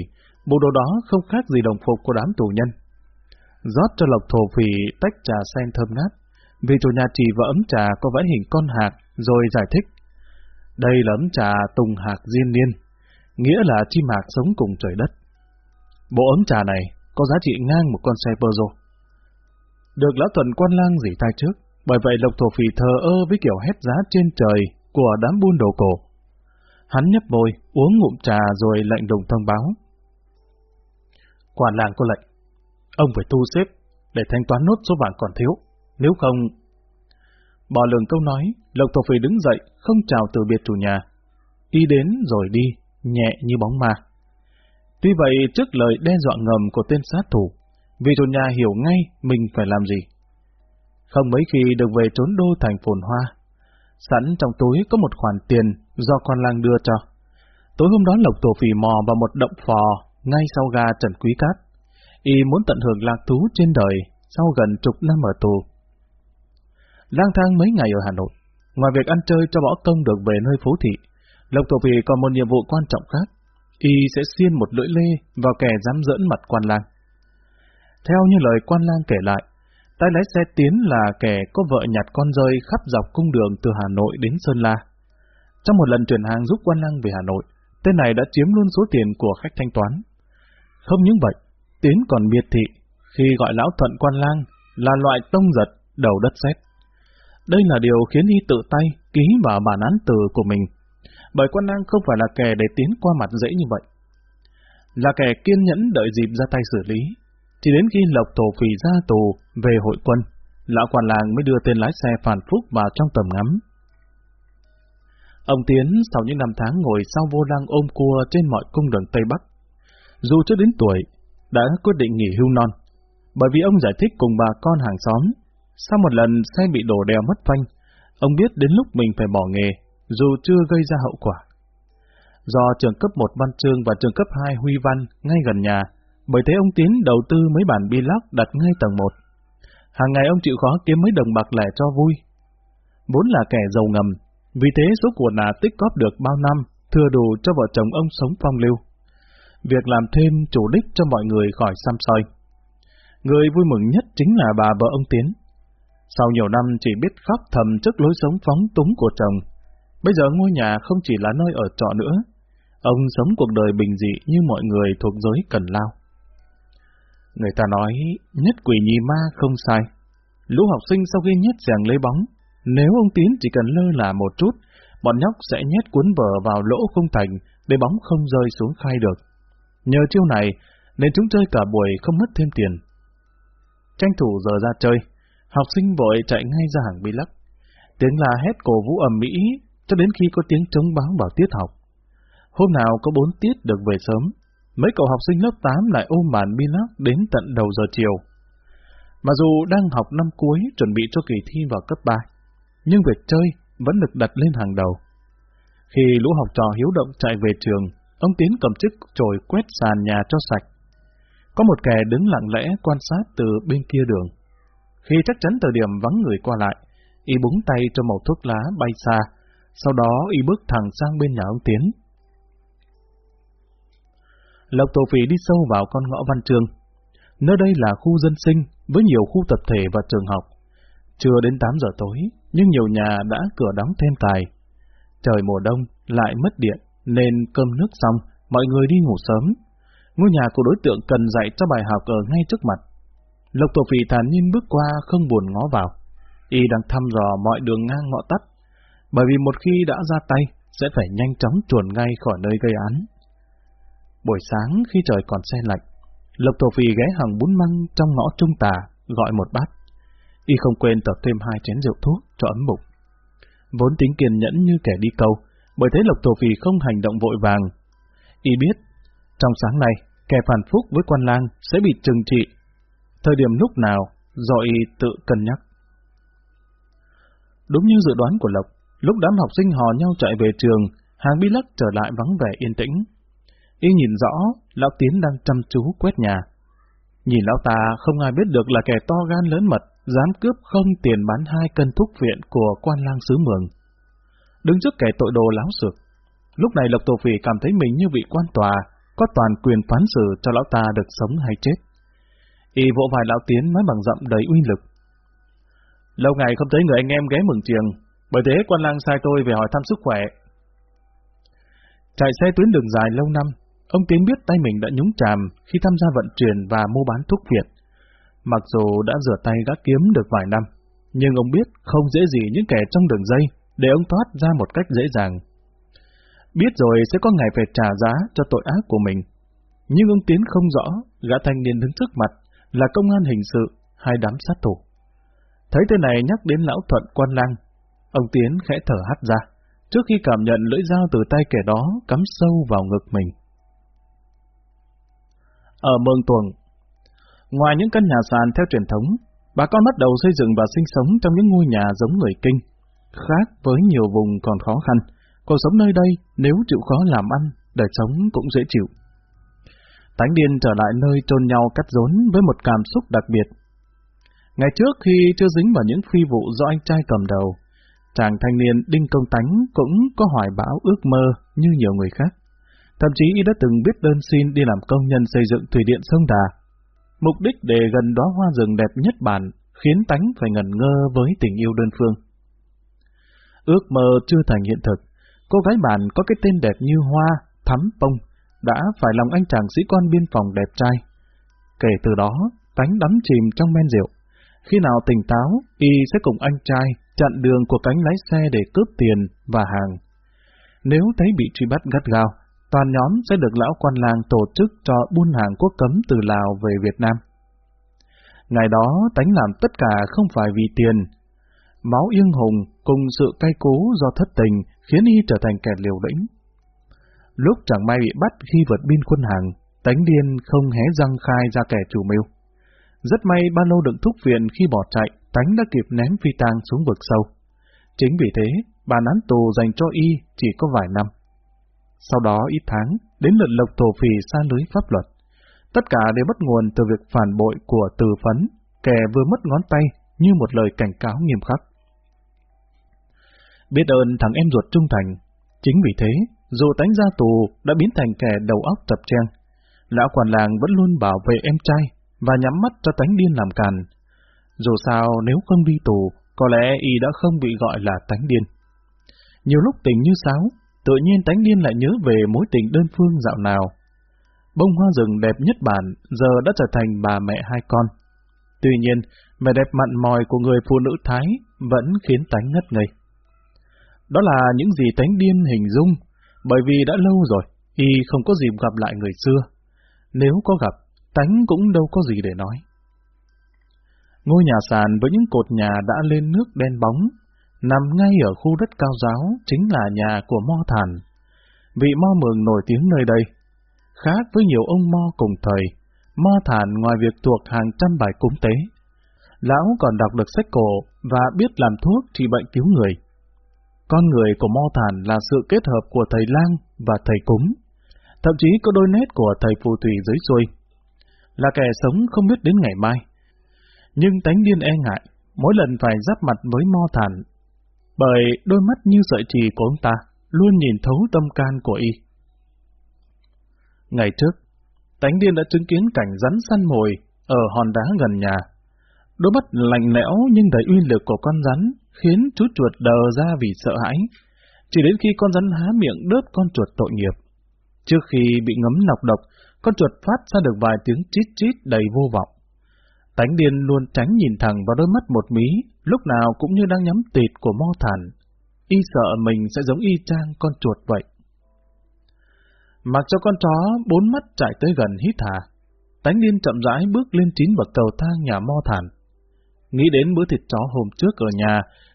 bộ đồ đó không khác gì đồng phục của đám tù nhân rót cho Lộc Thổ Phỉ tách trà sen thơm ngát, vì chủ nhà chỉ vào ấm trà có vẽ hình con hạc, rồi giải thích. Đây là ấm trà tùng hạc diên niên, nghĩa là chim hạc sống cùng trời đất. Bộ ấm trà này có giá trị ngang một con xe Peugeot. Được lão thuần quan lang dỉ tay trước, bởi vậy Lộc Thổ Phỉ thờ ơ với kiểu hét giá trên trời của đám buôn đồ cổ. Hắn nhấp môi, uống ngụm trà rồi lệnh đồng thông báo. Quản làng có lệnh, ông phải thu xếp để thanh toán nốt số vàng còn thiếu, nếu không... Bỏ lường câu nói, Lộc Thổ Phỉ đứng dậy, không chào từ biệt chủ nhà. Y đến rồi đi, nhẹ như bóng ma. Tuy vậy, trước lời đe dọa ngầm của tên sát thủ, vị chủ nhà hiểu ngay mình phải làm gì. Không mấy khi được về trốn đô thành phồn hoa, sẵn trong túi có một khoản tiền do con lang đưa cho. Tối hôm đó Lộc Tổ Phỉ mò vào một động phò ngay sau ga Trần Quý Cát. Y muốn tận hưởng lạc thú trên đời sau gần chục năm ở tù. Lang thang mấy ngày ở Hà Nội, ngoài việc ăn chơi cho võ công được về nơi phố thị, Lộc Thổ Phì còn một nhiệm vụ quan trọng khác. Y sẽ xiên một lưỡi lê vào kẻ dám dẫn mặt quan lang. Theo như lời quan lang kể lại, tay lái xe Tiến là kẻ có vợ nhặt con rơi khắp dọc cung đường từ Hà Nội đến Sơn La. Trong một lần chuyển hàng giúp quan lang về Hà Nội, tên này đã chiếm luôn số tiền của khách thanh toán. Không những vậy, Tiến còn miệt thị khi gọi lão thuận quan lang là loại tông giật đầu đất sét. Đây là điều khiến y tự tay ký vào bản án từ của mình, bởi quan lang không phải là kẻ để tiến qua mặt dễ như vậy. Là kẻ kiên nhẫn đợi dịp ra tay xử lý, chỉ đến khi Lộc Thổ Phỉ ra tù về hội quân, lão quan lang mới đưa tên lái xe Phản Phúc vào trong tầm ngắm. Ông Tiến sau những năm tháng ngồi sau vô lăng ôm cua trên mọi cung đường Tây Bắc, dù chưa đến tuổi, đã quyết định nghỉ hưu non, bởi vì ông giải thích cùng bà con hàng xóm, sau một lần xe bị đổ đèo mất phanh, ông biết đến lúc mình phải bỏ nghề, dù chưa gây ra hậu quả. Do trường cấp 1 Văn Trương và trường cấp 2 Huy Văn ngay gần nhà, bởi thế ông Tiến đầu tư mấy bản bi lắc đặt ngay tầng 1. Hàng ngày ông chịu khó kiếm mấy đồng bạc lẻ cho vui. Vốn là kẻ giàu ngầm, vì thế số của nà tích cóp được bao năm, thừa đủ cho vợ chồng ông sống phong lưu. Việc làm thêm chủ đích cho mọi người khỏi xăm soi. Người vui mừng nhất chính là bà vợ ông Tiến. Sau nhiều năm chỉ biết khóc thầm trước lối sống phóng túng của chồng, bây giờ ngôi nhà không chỉ là nơi ở trọ nữa, ông sống cuộc đời bình dị như mọi người thuộc giới cần lao. Người ta nói, nhất quỷ nhì ma không sai. Lũ học sinh sau khi nhét ràng lấy bóng, nếu ông Tiến chỉ cần lơ là một chút, bọn nhóc sẽ nhét cuốn vở vào lỗ không thành để bóng không rơi xuống khai được. Nhờ chiêu này, nên chúng chơi cả buổi không mất thêm tiền. Tranh thủ giờ ra chơi, học sinh vội chạy ngay ra hàng bi lắc. Tiếng là hét cổ vũ ầm mỹ cho đến khi có tiếng trống báo vào tiết học. Hôm nào có bốn tiết được về sớm, mấy cậu học sinh lớp 8 lại ôm màn Bilac đến tận đầu giờ chiều. Mà dù đang học năm cuối chuẩn bị cho kỳ thi vào cấp 3, nhưng việc chơi vẫn được đặt lên hàng đầu. Khi lũ học trò hiếu động chạy về trường, ông Tiến cầm chiếc chổi quét sàn nhà cho sạch. Có một kẻ đứng lặng lẽ quan sát từ bên kia đường. Khi chắc chắn thời điểm vắng người qua lại, y búng tay cho màu thuốc lá bay xa, sau đó y bước thẳng sang bên nhà ông Tiến. Lộc Tổ Phỉ đi sâu vào con ngõ Văn Trường. Nơi đây là khu dân sinh với nhiều khu tập thể và trường học. Chưa đến 8 giờ tối, nhưng nhiều nhà đã cửa đóng thêm tài. Trời mùa đông lại mất điện, nên cơm nước xong, mọi người đi ngủ sớm. Ngôi nhà của đối tượng cần dạy cho bài học ở ngay trước mặt. Lộc Tổ Phỉ thản nhiên bước qua không buồn ngó vào. Y đang thăm dò mọi đường ngang ngõ tắt, bởi vì một khi đã ra tay, sẽ phải nhanh chóng chuồn ngay khỏi nơi gây án. Buổi sáng khi trời còn xe lạnh, Lộc Tổ Phì ghé hàng bún măng trong ngõ trung tà, gọi một bát. Y không quên tập thêm hai chén rượu thuốc cho ấm bụng. Vốn tính kiên nhẫn như kẻ đi câu, bởi thế Lộc thổ Phì không hành động vội vàng. Y biết, trong sáng nay, kẻ phản phúc với quan lang sẽ bị trừng trị. Thời điểm lúc nào, do Y tự cân nhắc. Đúng như dự đoán của Lộc, lúc đám học sinh hò nhau chạy về trường, hàng bi lắc trở lại vắng vẻ yên tĩnh. Y nhìn rõ, lão Tiến đang chăm chú quét nhà. Nhìn lão ta không ai biết được là kẻ to gan lớn mật, dám cướp không tiền bán hai cân thuốc viện của quan lang xứ mường. Đứng trước kẻ tội đồ láo sược, lúc này Lộc Tổ Phỉ cảm thấy mình như vị quan tòa, có toàn quyền phán xử cho lão ta được sống hay chết. Y vỗ vài lão Tiến nói bằng giọng đầy uy lực. Lâu ngày không thấy người anh em ghé mừng trường, bởi thế quan lang sai tôi về hỏi thăm sức khỏe. Chạy xe tuyến đường dài lâu năm, Ông Tiến biết tay mình đã nhúng chàm khi tham gia vận chuyển và mua bán thuốc Việt. Mặc dù đã rửa tay gác kiếm được vài năm, nhưng ông biết không dễ gì những kẻ trong đường dây để ông thoát ra một cách dễ dàng. Biết rồi sẽ có ngày phải trả giá cho tội ác của mình. Nhưng ông Tiến không rõ gã thanh niên đứng trước mặt là công an hình sự hay đám sát thủ. Thấy tên này nhắc đến lão thuận quan lang, ông Tiến khẽ thở hắt ra, trước khi cảm nhận lưỡi dao từ tay kẻ đó cắm sâu vào ngực mình ở Mường Tuồng. Ngoài những căn nhà sàn theo truyền thống, bà con bắt đầu xây dựng và sinh sống trong những ngôi nhà giống người Kinh. Khác với nhiều vùng còn khó khăn, cuộc sống nơi đây nếu chịu khó làm ăn, đời sống cũng dễ chịu. Tánh điên trở lại nơi trôn nhau cắt rốn với một cảm xúc đặc biệt. Ngày trước khi chưa dính vào những phi vụ do anh trai cầm đầu, chàng thanh niên Đinh Công Tánh cũng có hoài bão ước mơ như nhiều người khác. Thậm chí y đã từng biết đơn xin đi làm công nhân xây dựng thủy điện sông Đà. Mục đích để gần đó hoa rừng đẹp nhất bản, khiến tánh phải ngẩn ngơ với tình yêu đơn phương. Ước mơ chưa thành hiện thực, cô gái bạn có cái tên đẹp như Hoa, Thắm bông, đã phải lòng anh chàng sĩ quan biên phòng đẹp trai. Kể từ đó, tánh đắm chìm trong men rượu. Khi nào tỉnh táo, y sẽ cùng anh trai chặn đường của cánh lái xe để cướp tiền và hàng. Nếu thấy bị truy bắt gắt gao, toàn nhóm sẽ được lão quan làng tổ chức cho buôn hàng quốc cấm từ Lào về Việt Nam. Ngày đó tánh làm tất cả không phải vì tiền. Máu yên hùng cùng sự cay cú do thất tình khiến y trở thành kẻ liều lĩnh. Lúc chẳng may bị bắt khi vượt biên quân hàng, tánh điên không hé răng khai ra kẻ chủ mưu. Rất may ba lô đựng thúc viện khi bỏ chạy, tánh đã kịp ném phi tang xuống vực sâu. Chính vì thế, bản án tù dành cho y chỉ có vài năm. Sau đó ít tháng, đến lượt lộc thổ phỉ xa lưới pháp luật. Tất cả đều bắt nguồn từ việc phản bội của từ phấn, kẻ vừa mất ngón tay như một lời cảnh cáo nghiêm khắc. Biết ơn thằng em ruột trung thành, chính vì thế, dù tánh ra tù đã biến thành kẻ đầu óc tập trang, lão quản làng vẫn luôn bảo vệ em trai và nhắm mắt cho tánh điên làm càn. Dù sao nếu không đi tù, có lẽ y đã không bị gọi là tánh điên. Nhiều lúc tình như sáo, tự nhiên tánh điên lại nhớ về mối tình đơn phương dạo nào. Bông hoa rừng đẹp nhất bản giờ đã trở thành bà mẹ hai con. Tuy nhiên, vẻ đẹp mặn mòi của người phụ nữ Thái vẫn khiến tánh ngất ngây. Đó là những gì tánh điên hình dung, bởi vì đã lâu rồi, y không có dịp gặp lại người xưa. Nếu có gặp, tánh cũng đâu có gì để nói. Ngôi nhà sàn với những cột nhà đã lên nước đen bóng, nằm ngay ở khu đất cao giáo, chính là nhà của Mo Thản. Vị Mo Mường nổi tiếng nơi đây. Khác với nhiều ông Mo cùng thời, Mo Thản ngoài việc thuộc hàng trăm bài cúng tế, lão còn đọc được sách cổ và biết làm thuốc trị bệnh cứu người. Con người của Mo Thản là sự kết hợp của thầy lang và thầy cúng, thậm chí có đôi nét của thầy phù thủy dưới xuôi. Là kẻ sống không biết đến ngày mai. nhưng tánh điên e ngại, mỗi lần phải giáp mặt với mo thản, bởi đôi mắt như sợi chỉ của ông ta luôn nhìn thấu tâm can của y. Ngày trước, tánh điên đã chứng kiến cảnh rắn săn mồi ở hòn đá gần nhà. Đôi mắt lạnh lẽo nhưng đầy uy lực của con rắn khiến chú chuột đờ ra vì sợ hãi. Chỉ đến khi con rắn há miệng đớp con chuột tội nghiệp. Trước khi bị ngấm nọc độc, con chuột phát ra được vài tiếng chít chít đầy vô vọng. Tánh điên luôn tránh nhìn thẳng vào đôi mắt một mí, lúc nào cũng như đang nhắm tịt của mo thản. Y sợ mình sẽ giống y chang con chuột vậy. Mặc cho con chó bốn mắt chạy tới gần hít hà, tánh điên chậm rãi bước lên chín bậc cầu thang nhà mo thản. Nghĩ đến bữa thịt chó hôm trước ở nhà,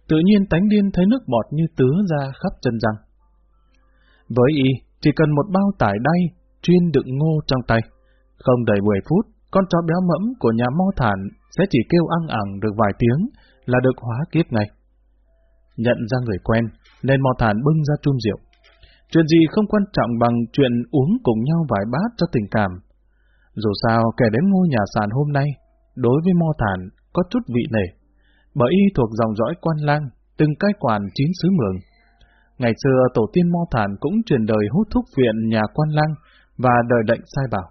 tự nhiên tánh điên thấy nước bọt như tứa ra khắp chân răng. Với y, chỉ cần một bao tải đay, chuyên đựng ngô trong tay. Không đầy 10 phút, con chó béo mẫm của nhà mo thản sẽ chỉ kêu ăn ẳng được vài tiếng là được hóa kiếp ngay. Nhận ra người quen, nên mo thản bưng ra chum rượu. Chuyện gì không quan trọng bằng chuyện uống cùng nhau vài bát cho tình cảm. Dù sao, kẻ đến ngôi nhà sàn hôm nay, đối với mo thản, có chút vị nể. Bởi y thuộc dòng dõi quan lang, từng cai quản chín xứ mường. Ngày xưa, tổ tiên mo thản cũng truyền đời hút thúc viện nhà quan lang và đời lệnh sai bảo.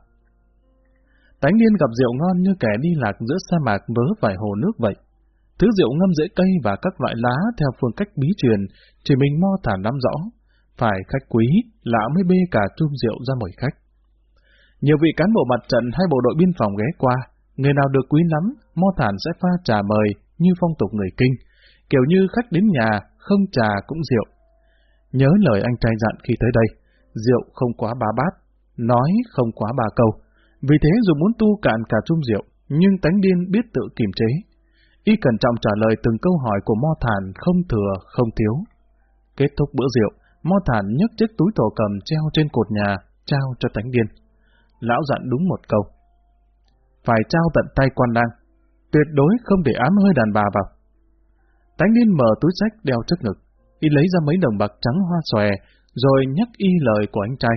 Tánh niên gặp rượu ngon như kẻ đi lạc giữa sa mạc vớ vài hồ nước vậy. Thứ rượu ngâm rễ cây và các loại lá theo phương cách bí truyền, chỉ mình mo thản nắm rõ. Phải khách quý, lão mới bê cả chung rượu ra mời khách. Nhiều vị cán bộ mặt trận hay bộ đội biên phòng ghé qua, người nào được quý lắm, mo thản sẽ pha trà mời như phong tục người kinh, kiểu như khách đến nhà, không trà cũng rượu. Nhớ lời anh trai dặn khi tới đây, rượu không quá ba bát, nói không quá ba câu. Vì thế dù muốn tu cạn cả chung rượu, nhưng tánh điên biết tự kiềm chế. Y cẩn trọng trả lời từng câu hỏi của Mo Thản không thừa, không thiếu. Kết thúc bữa rượu, Mo Thản nhấc chiếc túi thổ cầm treo trên cột nhà, trao cho tánh điên. Lão dặn đúng một câu. Phải trao tận tay quan đăng, tuyệt đối không để ám hơi đàn bà vào. Tánh điên mở túi sách đeo trước ngực, y lấy ra mấy đồng bạc trắng hoa xòe, rồi nhắc y lời của anh trai.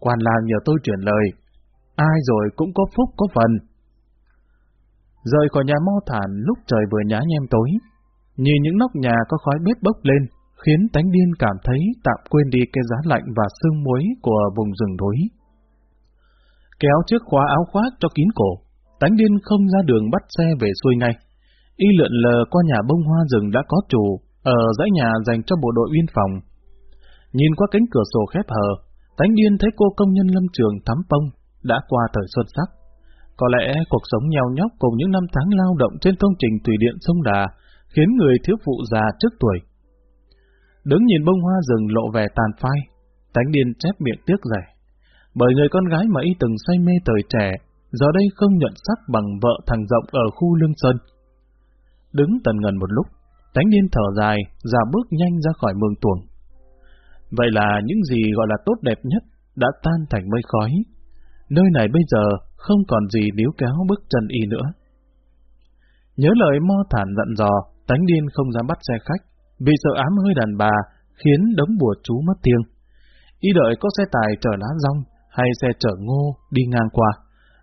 Quan làng nhờ tôi chuyển lời, ai rồi cũng có phúc có phần. Rời khỏi nhà mo thản lúc trời vừa nhá nhem tối, nhìn những nóc nhà có khói bếp bốc lên, khiến tánh điên cảm thấy tạm quên đi cái giá lạnh và sương muối của vùng rừng núi. Kéo chiếc khóa áo khoác cho kín cổ, tánh điên không ra đường bắt xe về xuôi ngay. Y lượn lờ qua nhà bông hoa rừng đã có chủ, ở dãy nhà dành cho bộ đội biên phòng. Nhìn qua cánh cửa sổ khép hờ, tánh điên thấy cô công nhân lâm trường thắm pông, đã qua thời xuân sắc. Có lẽ cuộc sống nheo nhóc cùng những năm tháng lao động trên công trình thủy điện sông Đà khiến người thiếu phụ già trước tuổi. Đứng nhìn bông hoa rừng lộ vẻ tàn phai, tánh điên chép miệng tiếc rẻ. Bởi người con gái mà y từng say mê thời trẻ, giờ đây không nhận sắc bằng vợ thằng rộng ở khu Lương Sơn. Đứng tần ngần một lúc, tánh điên thở dài, ra bước nhanh ra khỏi mương tuồng. Vậy là những gì gọi là tốt đẹp nhất đã tan thành mây khói, nơi này bây giờ không còn gì níu kéo bước chân y nữa. Nhớ lời mo thản dặn dò, tánh điên không dám bắt xe khách, vì sợ ám hơi đàn bà, khiến đống bùa chú mất tiếng. Y đợi có xe tài chở lá rong, hay xe chở ngô đi ngang qua.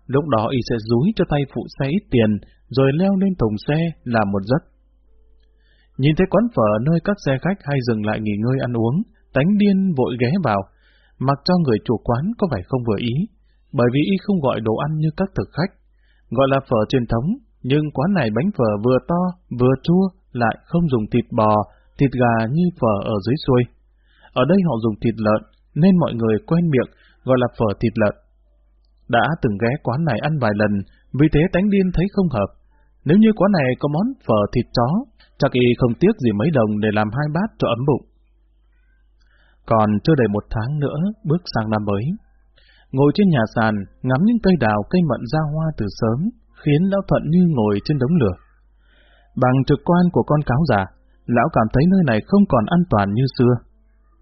Lúc đó y sẽ rúi cho tay phụ xe ít tiền, rồi leo lên thùng xe làm một giấc. Nhìn thấy quán phở nơi các xe khách hay dừng lại nghỉ ngơi ăn uống, tánh điên vội ghé vào, mặc cho người chủ quán có vẻ không vừa ý, bởi vì y không gọi đồ ăn như các thực khách. Gọi là phở truyền thống, nhưng quán này bánh phở vừa to, vừa chua, lại không dùng thịt bò, thịt gà như phở ở dưới xuôi. Ở đây họ dùng thịt lợn, nên mọi người quen miệng, gọi là phở thịt lợn. Đã từng ghé quán này ăn vài lần, vì thế tánh điên thấy không hợp. Nếu như quán này có món phở thịt chó, chắc y không tiếc gì mấy đồng để làm hai bát cho ấm bụng. Còn chưa đầy một tháng nữa, bước sang năm mới. Ngồi trên nhà sàn, ngắm những cây đào cây mận ra hoa từ sớm, khiến lão Thuận như ngồi trên đống lửa. Bằng trực quan của con cáo già, lão cảm thấy nơi này không còn an toàn như xưa.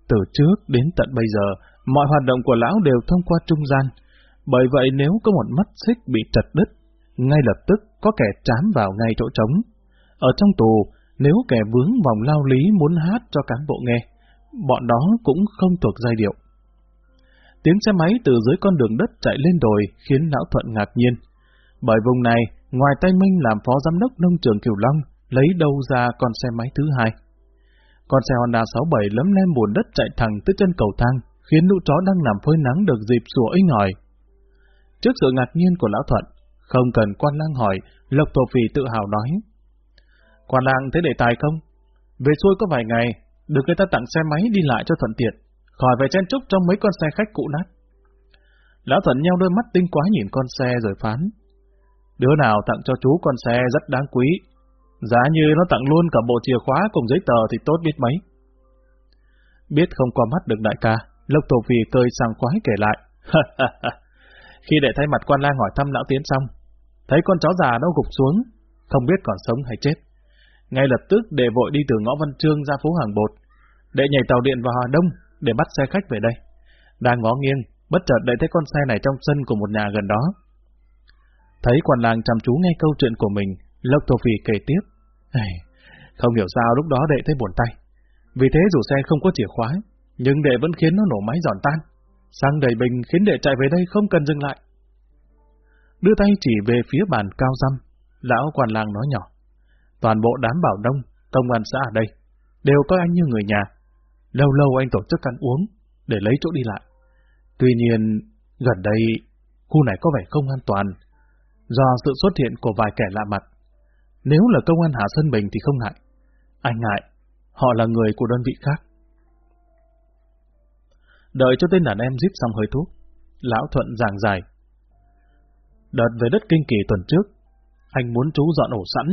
Từ trước đến tận bây giờ, mọi hoạt động của lão đều thông qua trung gian. Bởi vậy nếu có một mắt xích bị trật đứt, ngay lập tức có kẻ chám vào ngay chỗ trống. Ở trong tù, nếu kẻ vướng vòng lao lý muốn hát cho cán bộ nghe, bọn đó cũng không thuộc giai điệu. Tiếng xe máy từ dưới con đường đất chạy lên đồi khiến lão Thuận ngạc nhiên. Bởi vùng này, ngoài tay Minh làm phó giám đốc nông trường Kiều Long, lấy đâu ra con xe máy thứ hai. Con xe Honda 67 lấm lem bùn đất chạy thẳng tới chân cầu thang, khiến lũ chó đang nằm phơi nắng được dịp sủa inh ỏi. Trước sự ngạc nhiên của lão Thuận, không cần quan lang hỏi, Lộc Tổ Phì tự hào nói. Quan lang thấy đề tài không? Về xuôi có vài ngày, được người ta tặng xe máy đi lại cho thuận tiện, khỏi phải chen chúc trong mấy con xe khách cũ nát. Lão Thuận nhau đôi mắt tinh quá nhìn con xe rồi phán. Đứa nào tặng cho chú con xe rất đáng quý. Giá như nó tặng luôn cả bộ chìa khóa cùng giấy tờ thì tốt biết mấy. Biết không qua mắt được đại ca, Lộc Tổ Phi cười sảng khoái kể lại. Khi để thay mặt quan lang hỏi thăm lão tiến xong, thấy con chó già nó gục xuống, không biết còn sống hay chết. Ngay lập tức để vội đi từ ngõ Văn Trương ra phố Hàng Bột, để nhảy tàu điện vào Hà Đông để bắt xe khách về đây. Đang ngó nghiêng, bất chợt để thấy con xe này trong sân của một nhà gần đó. Thấy quan làng chăm chú nghe câu chuyện của mình, Lộc Tô Phi kể tiếp. Không hiểu sao lúc đó đệ thấy buồn tay. Vì thế dù xe không có chìa khóa, nhưng đệ vẫn khiến nó nổ máy giòn tan. Sang đầy bình khiến đệ chạy về đây không cần dừng lại. Đưa tay chỉ về phía bàn cao răm, lão quan làng nói nhỏ. Toàn bộ đám bảo đông, công an xã ở đây, đều coi anh như người nhà. Lâu lâu anh tổ chức ăn uống, để lấy chỗ đi lại. Tuy nhiên, gần đây, khu này có vẻ không an toàn, do sự xuất hiện của vài kẻ lạ mặt. Nếu là công an Hà Sơn Bình thì không ngại. Anh ngại, họ là người của đơn vị khác. Đợi cho tên đàn em giết xong hơi thuốc, Lão Thuận giảng dài. Đợt về đất kinh kỳ tuần trước, anh muốn chú dọn ổ sẵn.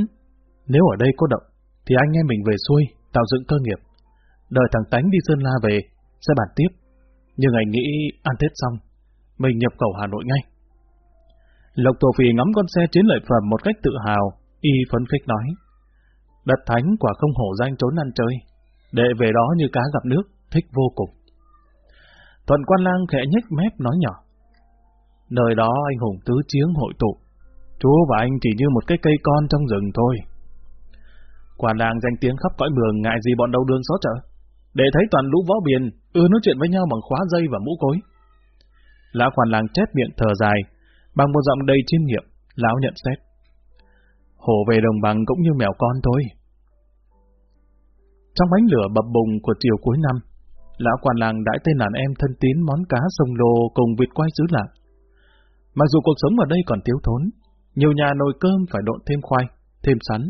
Nếu ở đây có động, thì anh em mình về xuôi, tạo dựng cơ nghiệp. Đợi thằng Tánh đi Sơn La về, sẽ bàn tiếp. Nhưng anh nghĩ ăn Tết xong, mình nhập khẩu Hà Nội ngay. Lộc Tổ Phì ngắm con xe chiến lợi phẩm một cách tự hào, y phấn khích nói. Đất thánh quả không hổ danh trốn ăn chơi, để về đó như cá gặp nước, thích vô cùng. Thuận quan lang khẽ nhếch mép nói nhỏ. Nơi đó anh hùng tứ chiến hội tụ, chú và anh chỉ như một cái cây con trong rừng thôi. Quan lang danh tiếng khắp cõi mường ngại gì bọn đầu đường xó chợ. Để thấy toàn lũ võ biển, ưa nói chuyện với nhau bằng khóa dây và mũ cối. Lão quan lang chép miệng thở dài, bằng một giọng đầy chiêm nghiệm, lão nhận xét. Hổ về đồng bằng cũng như mèo con thôi. Trong ánh lửa bập bùng của chiều cuối năm, lão quan làng đãi tên đàn em thân tín món cá sông lô cùng vịt quay xứ lạ. Mặc dù cuộc sống ở đây còn thiếu thốn, nhiều nhà nồi cơm phải độn thêm khoai, thêm sắn,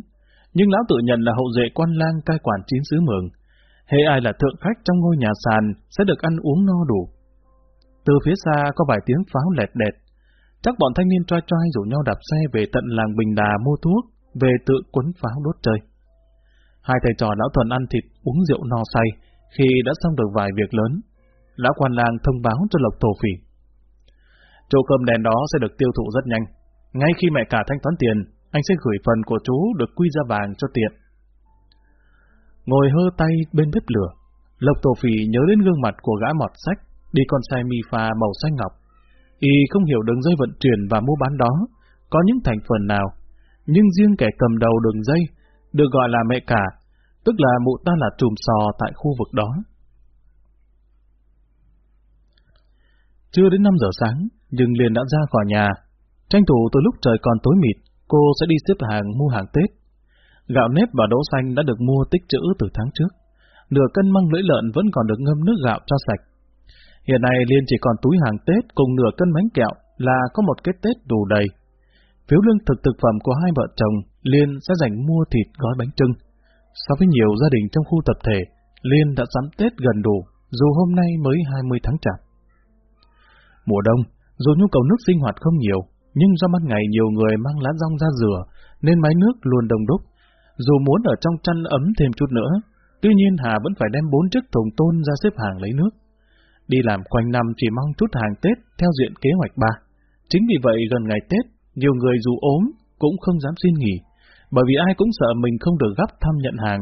nhưng lão tự nhận là hậu duệ quan lang cai quản chín xứ mường. Hệ ai là thượng khách trong ngôi nhà sàn sẽ được ăn uống no đủ. Từ phía xa có vài tiếng pháo lẹt đẹt, chắc bọn thanh niên trai trai rủ nhau đạp xe về tận làng Bình Đà mua thuốc, về tự quấn pháo đốt chơi. Hai thầy trò lão thuần ăn thịt, uống rượu no say, khi đã xong được vài việc lớn. Lão quan lang thông báo cho Lộc Thổ Phỉ. Chỗ cơm đèn đó sẽ được tiêu thụ rất nhanh. Ngay khi mẹ cả thanh toán tiền, anh sẽ gửi phần của chú được quy ra vàng cho tiện. Ngồi hơ tay bên bếp lửa, Lộc Tổ Phỉ nhớ đến gương mặt của gã mọt sách, đi con xe mi pha màu xanh ngọc. Y không hiểu đường dây vận chuyển và mua bán đó có những thành phần nào, nhưng riêng kẻ cầm đầu đường dây, được gọi là mẹ cả, tức là mụ ta là trùm sò tại khu vực đó. Chưa đến 5 giờ sáng, nhưng liền đã ra khỏi nhà. Tranh thủ từ lúc trời còn tối mịt, cô sẽ đi xếp hàng mua hàng Tết. Gạo nếp và đỗ xanh đã được mua tích trữ từ tháng trước. Nửa cân măng lưỡi lợn vẫn còn được ngâm nước gạo cho sạch. Hiện nay Liên chỉ còn túi hàng Tết cùng nửa cân bánh kẹo là có một cái Tết đủ đầy. Phiếu lương thực thực phẩm của hai vợ chồng, Liên sẽ dành mua thịt gói bánh trưng. So với nhiều gia đình trong khu tập thể, Liên đã sắm Tết gần đủ, dù hôm nay mới 20 tháng chạp. Mùa đông, dù nhu cầu nước sinh hoạt không nhiều, nhưng do ban ngày nhiều người mang lá rong ra rửa, nên máy nước luôn đông đúc. Dù muốn ở trong chăn ấm thêm chút nữa, tuy nhiên Hà vẫn phải đem bốn chiếc thùng tôn ra xếp hàng lấy nước. Đi làm quanh năm chỉ mong chút hàng Tết theo diện kế hoạch ba. Chính vì vậy gần ngày Tết, nhiều người dù ốm cũng không dám xin nghỉ, bởi vì ai cũng sợ mình không được gấp thăm nhận hàng.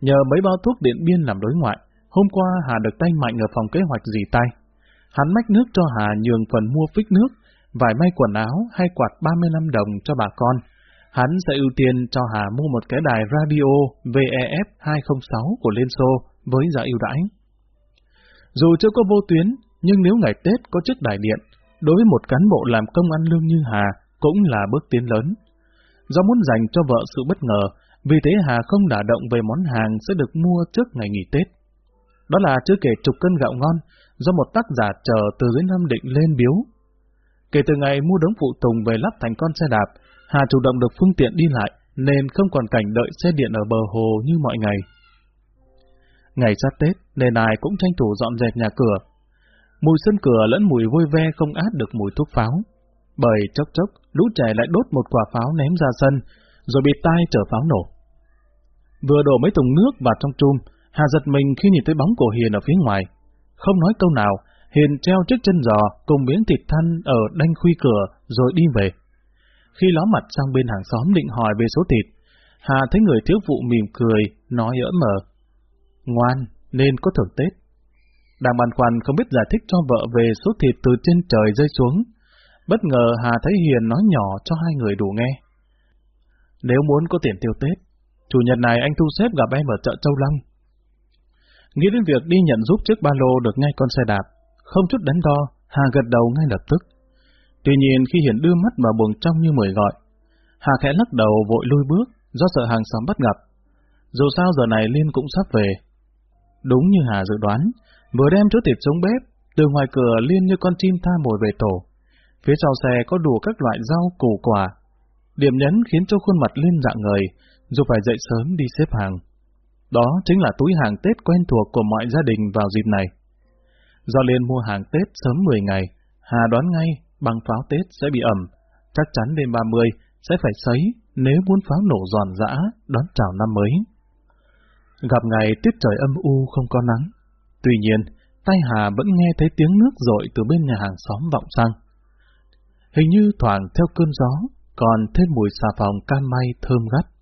Nhờ mấy bao thuốc điện biên làm đối ngoại, hôm qua Hà được tay mạnh ở phòng kế hoạch dì tay. Hắn mách nước cho Hà nhường phần mua phích nước, vài may quần áo hay quạt 35 đồng cho bà con. Hắn sẽ ưu tiên cho Hà mua một cái đài radio VEF 206 của Liên Xô với giá ưu đãi. Dù chưa có vô tuyến, nhưng nếu ngày Tết có chiếc đài điện, đối với một cán bộ làm công ăn lương như Hà, cũng là bước tiến lớn. Do muốn dành cho vợ sự bất ngờ, vì thế Hà không đả động về món hàng sẽ được mua trước ngày nghỉ Tết. Đó là chưa kể chục cân gạo ngon, do một tác giả chờ từ dưới Nam Định lên biếu. Kể từ ngày mua đống phụ tùng về lắp thành con xe đạp, Hà chủ động được phương tiện đi lại, nên không còn cảnh đợi xe điện ở bờ hồ như mọi ngày. Ngày sát Tết, nên ai cũng tranh thủ dọn dẹp nhà cửa. Mùi sân cửa lẫn mùi vôi ve không át được mùi thuốc pháo. Bởi chốc chốc, lũ trẻ lại đốt một quả pháo ném ra sân, rồi bị tai chở pháo nổ. Vừa đổ mấy thùng nước vào trong chum, Hà giật mình khi nhìn thấy bóng của Hiền ở phía ngoài. Không nói câu nào, Hiền treo chiếc chân giò cùng miếng thịt than ở đanh khuy cửa rồi đi về. Khi ló mặt sang bên hàng xóm định hỏi về số thịt, Hà thấy người thiếu phụ mỉm cười, nói ỡ mở. Ngoan, nên có thưởng Tết. Đang băn khoăn không biết giải thích cho vợ về số thịt từ trên trời rơi xuống. Bất ngờ Hà thấy Hiền nói nhỏ cho hai người đủ nghe. Nếu muốn có tiền tiêu Tết, chủ nhật này anh thu xếp gặp em ở chợ Châu Long. Nghĩ đến việc đi nhận giúp chiếc ba lô được ngay con xe đạp, không chút đánh đo, Hà gật đầu ngay lập tức. Tuy nhiên khi Hiền đưa mắt vào buồng trong như mời gọi, Hà khẽ lắc đầu vội lui bước do sợ hàng xóm bắt gặp. Dù sao giờ này Liên cũng sắp về. Đúng như Hà dự đoán, vừa đem chỗ thịt xuống bếp, từ ngoài cửa Liên như con chim tha mồi về tổ. Phía sau xe có đủ các loại rau củ quả. Điểm nhấn khiến cho khuôn mặt lên dạng người, dù phải dậy sớm đi xếp hàng. Đó chính là túi hàng Tết quen thuộc của mọi gia đình vào dịp này. Do Liên mua hàng Tết sớm 10 ngày, Hà đoán ngay bằng pháo Tết sẽ bị ẩm, chắc chắn đêm 30 sẽ phải sấy nếu muốn pháo nổ giòn giã đón chào năm mới. Gặp ngày tiết trời âm u không có nắng. Tuy nhiên, tay Hà vẫn nghe thấy tiếng nước rội từ bên nhà hàng xóm vọng sang. Hình như thoảng theo cơn gió, còn thêm mùi xà phòng cam may thơm gắt.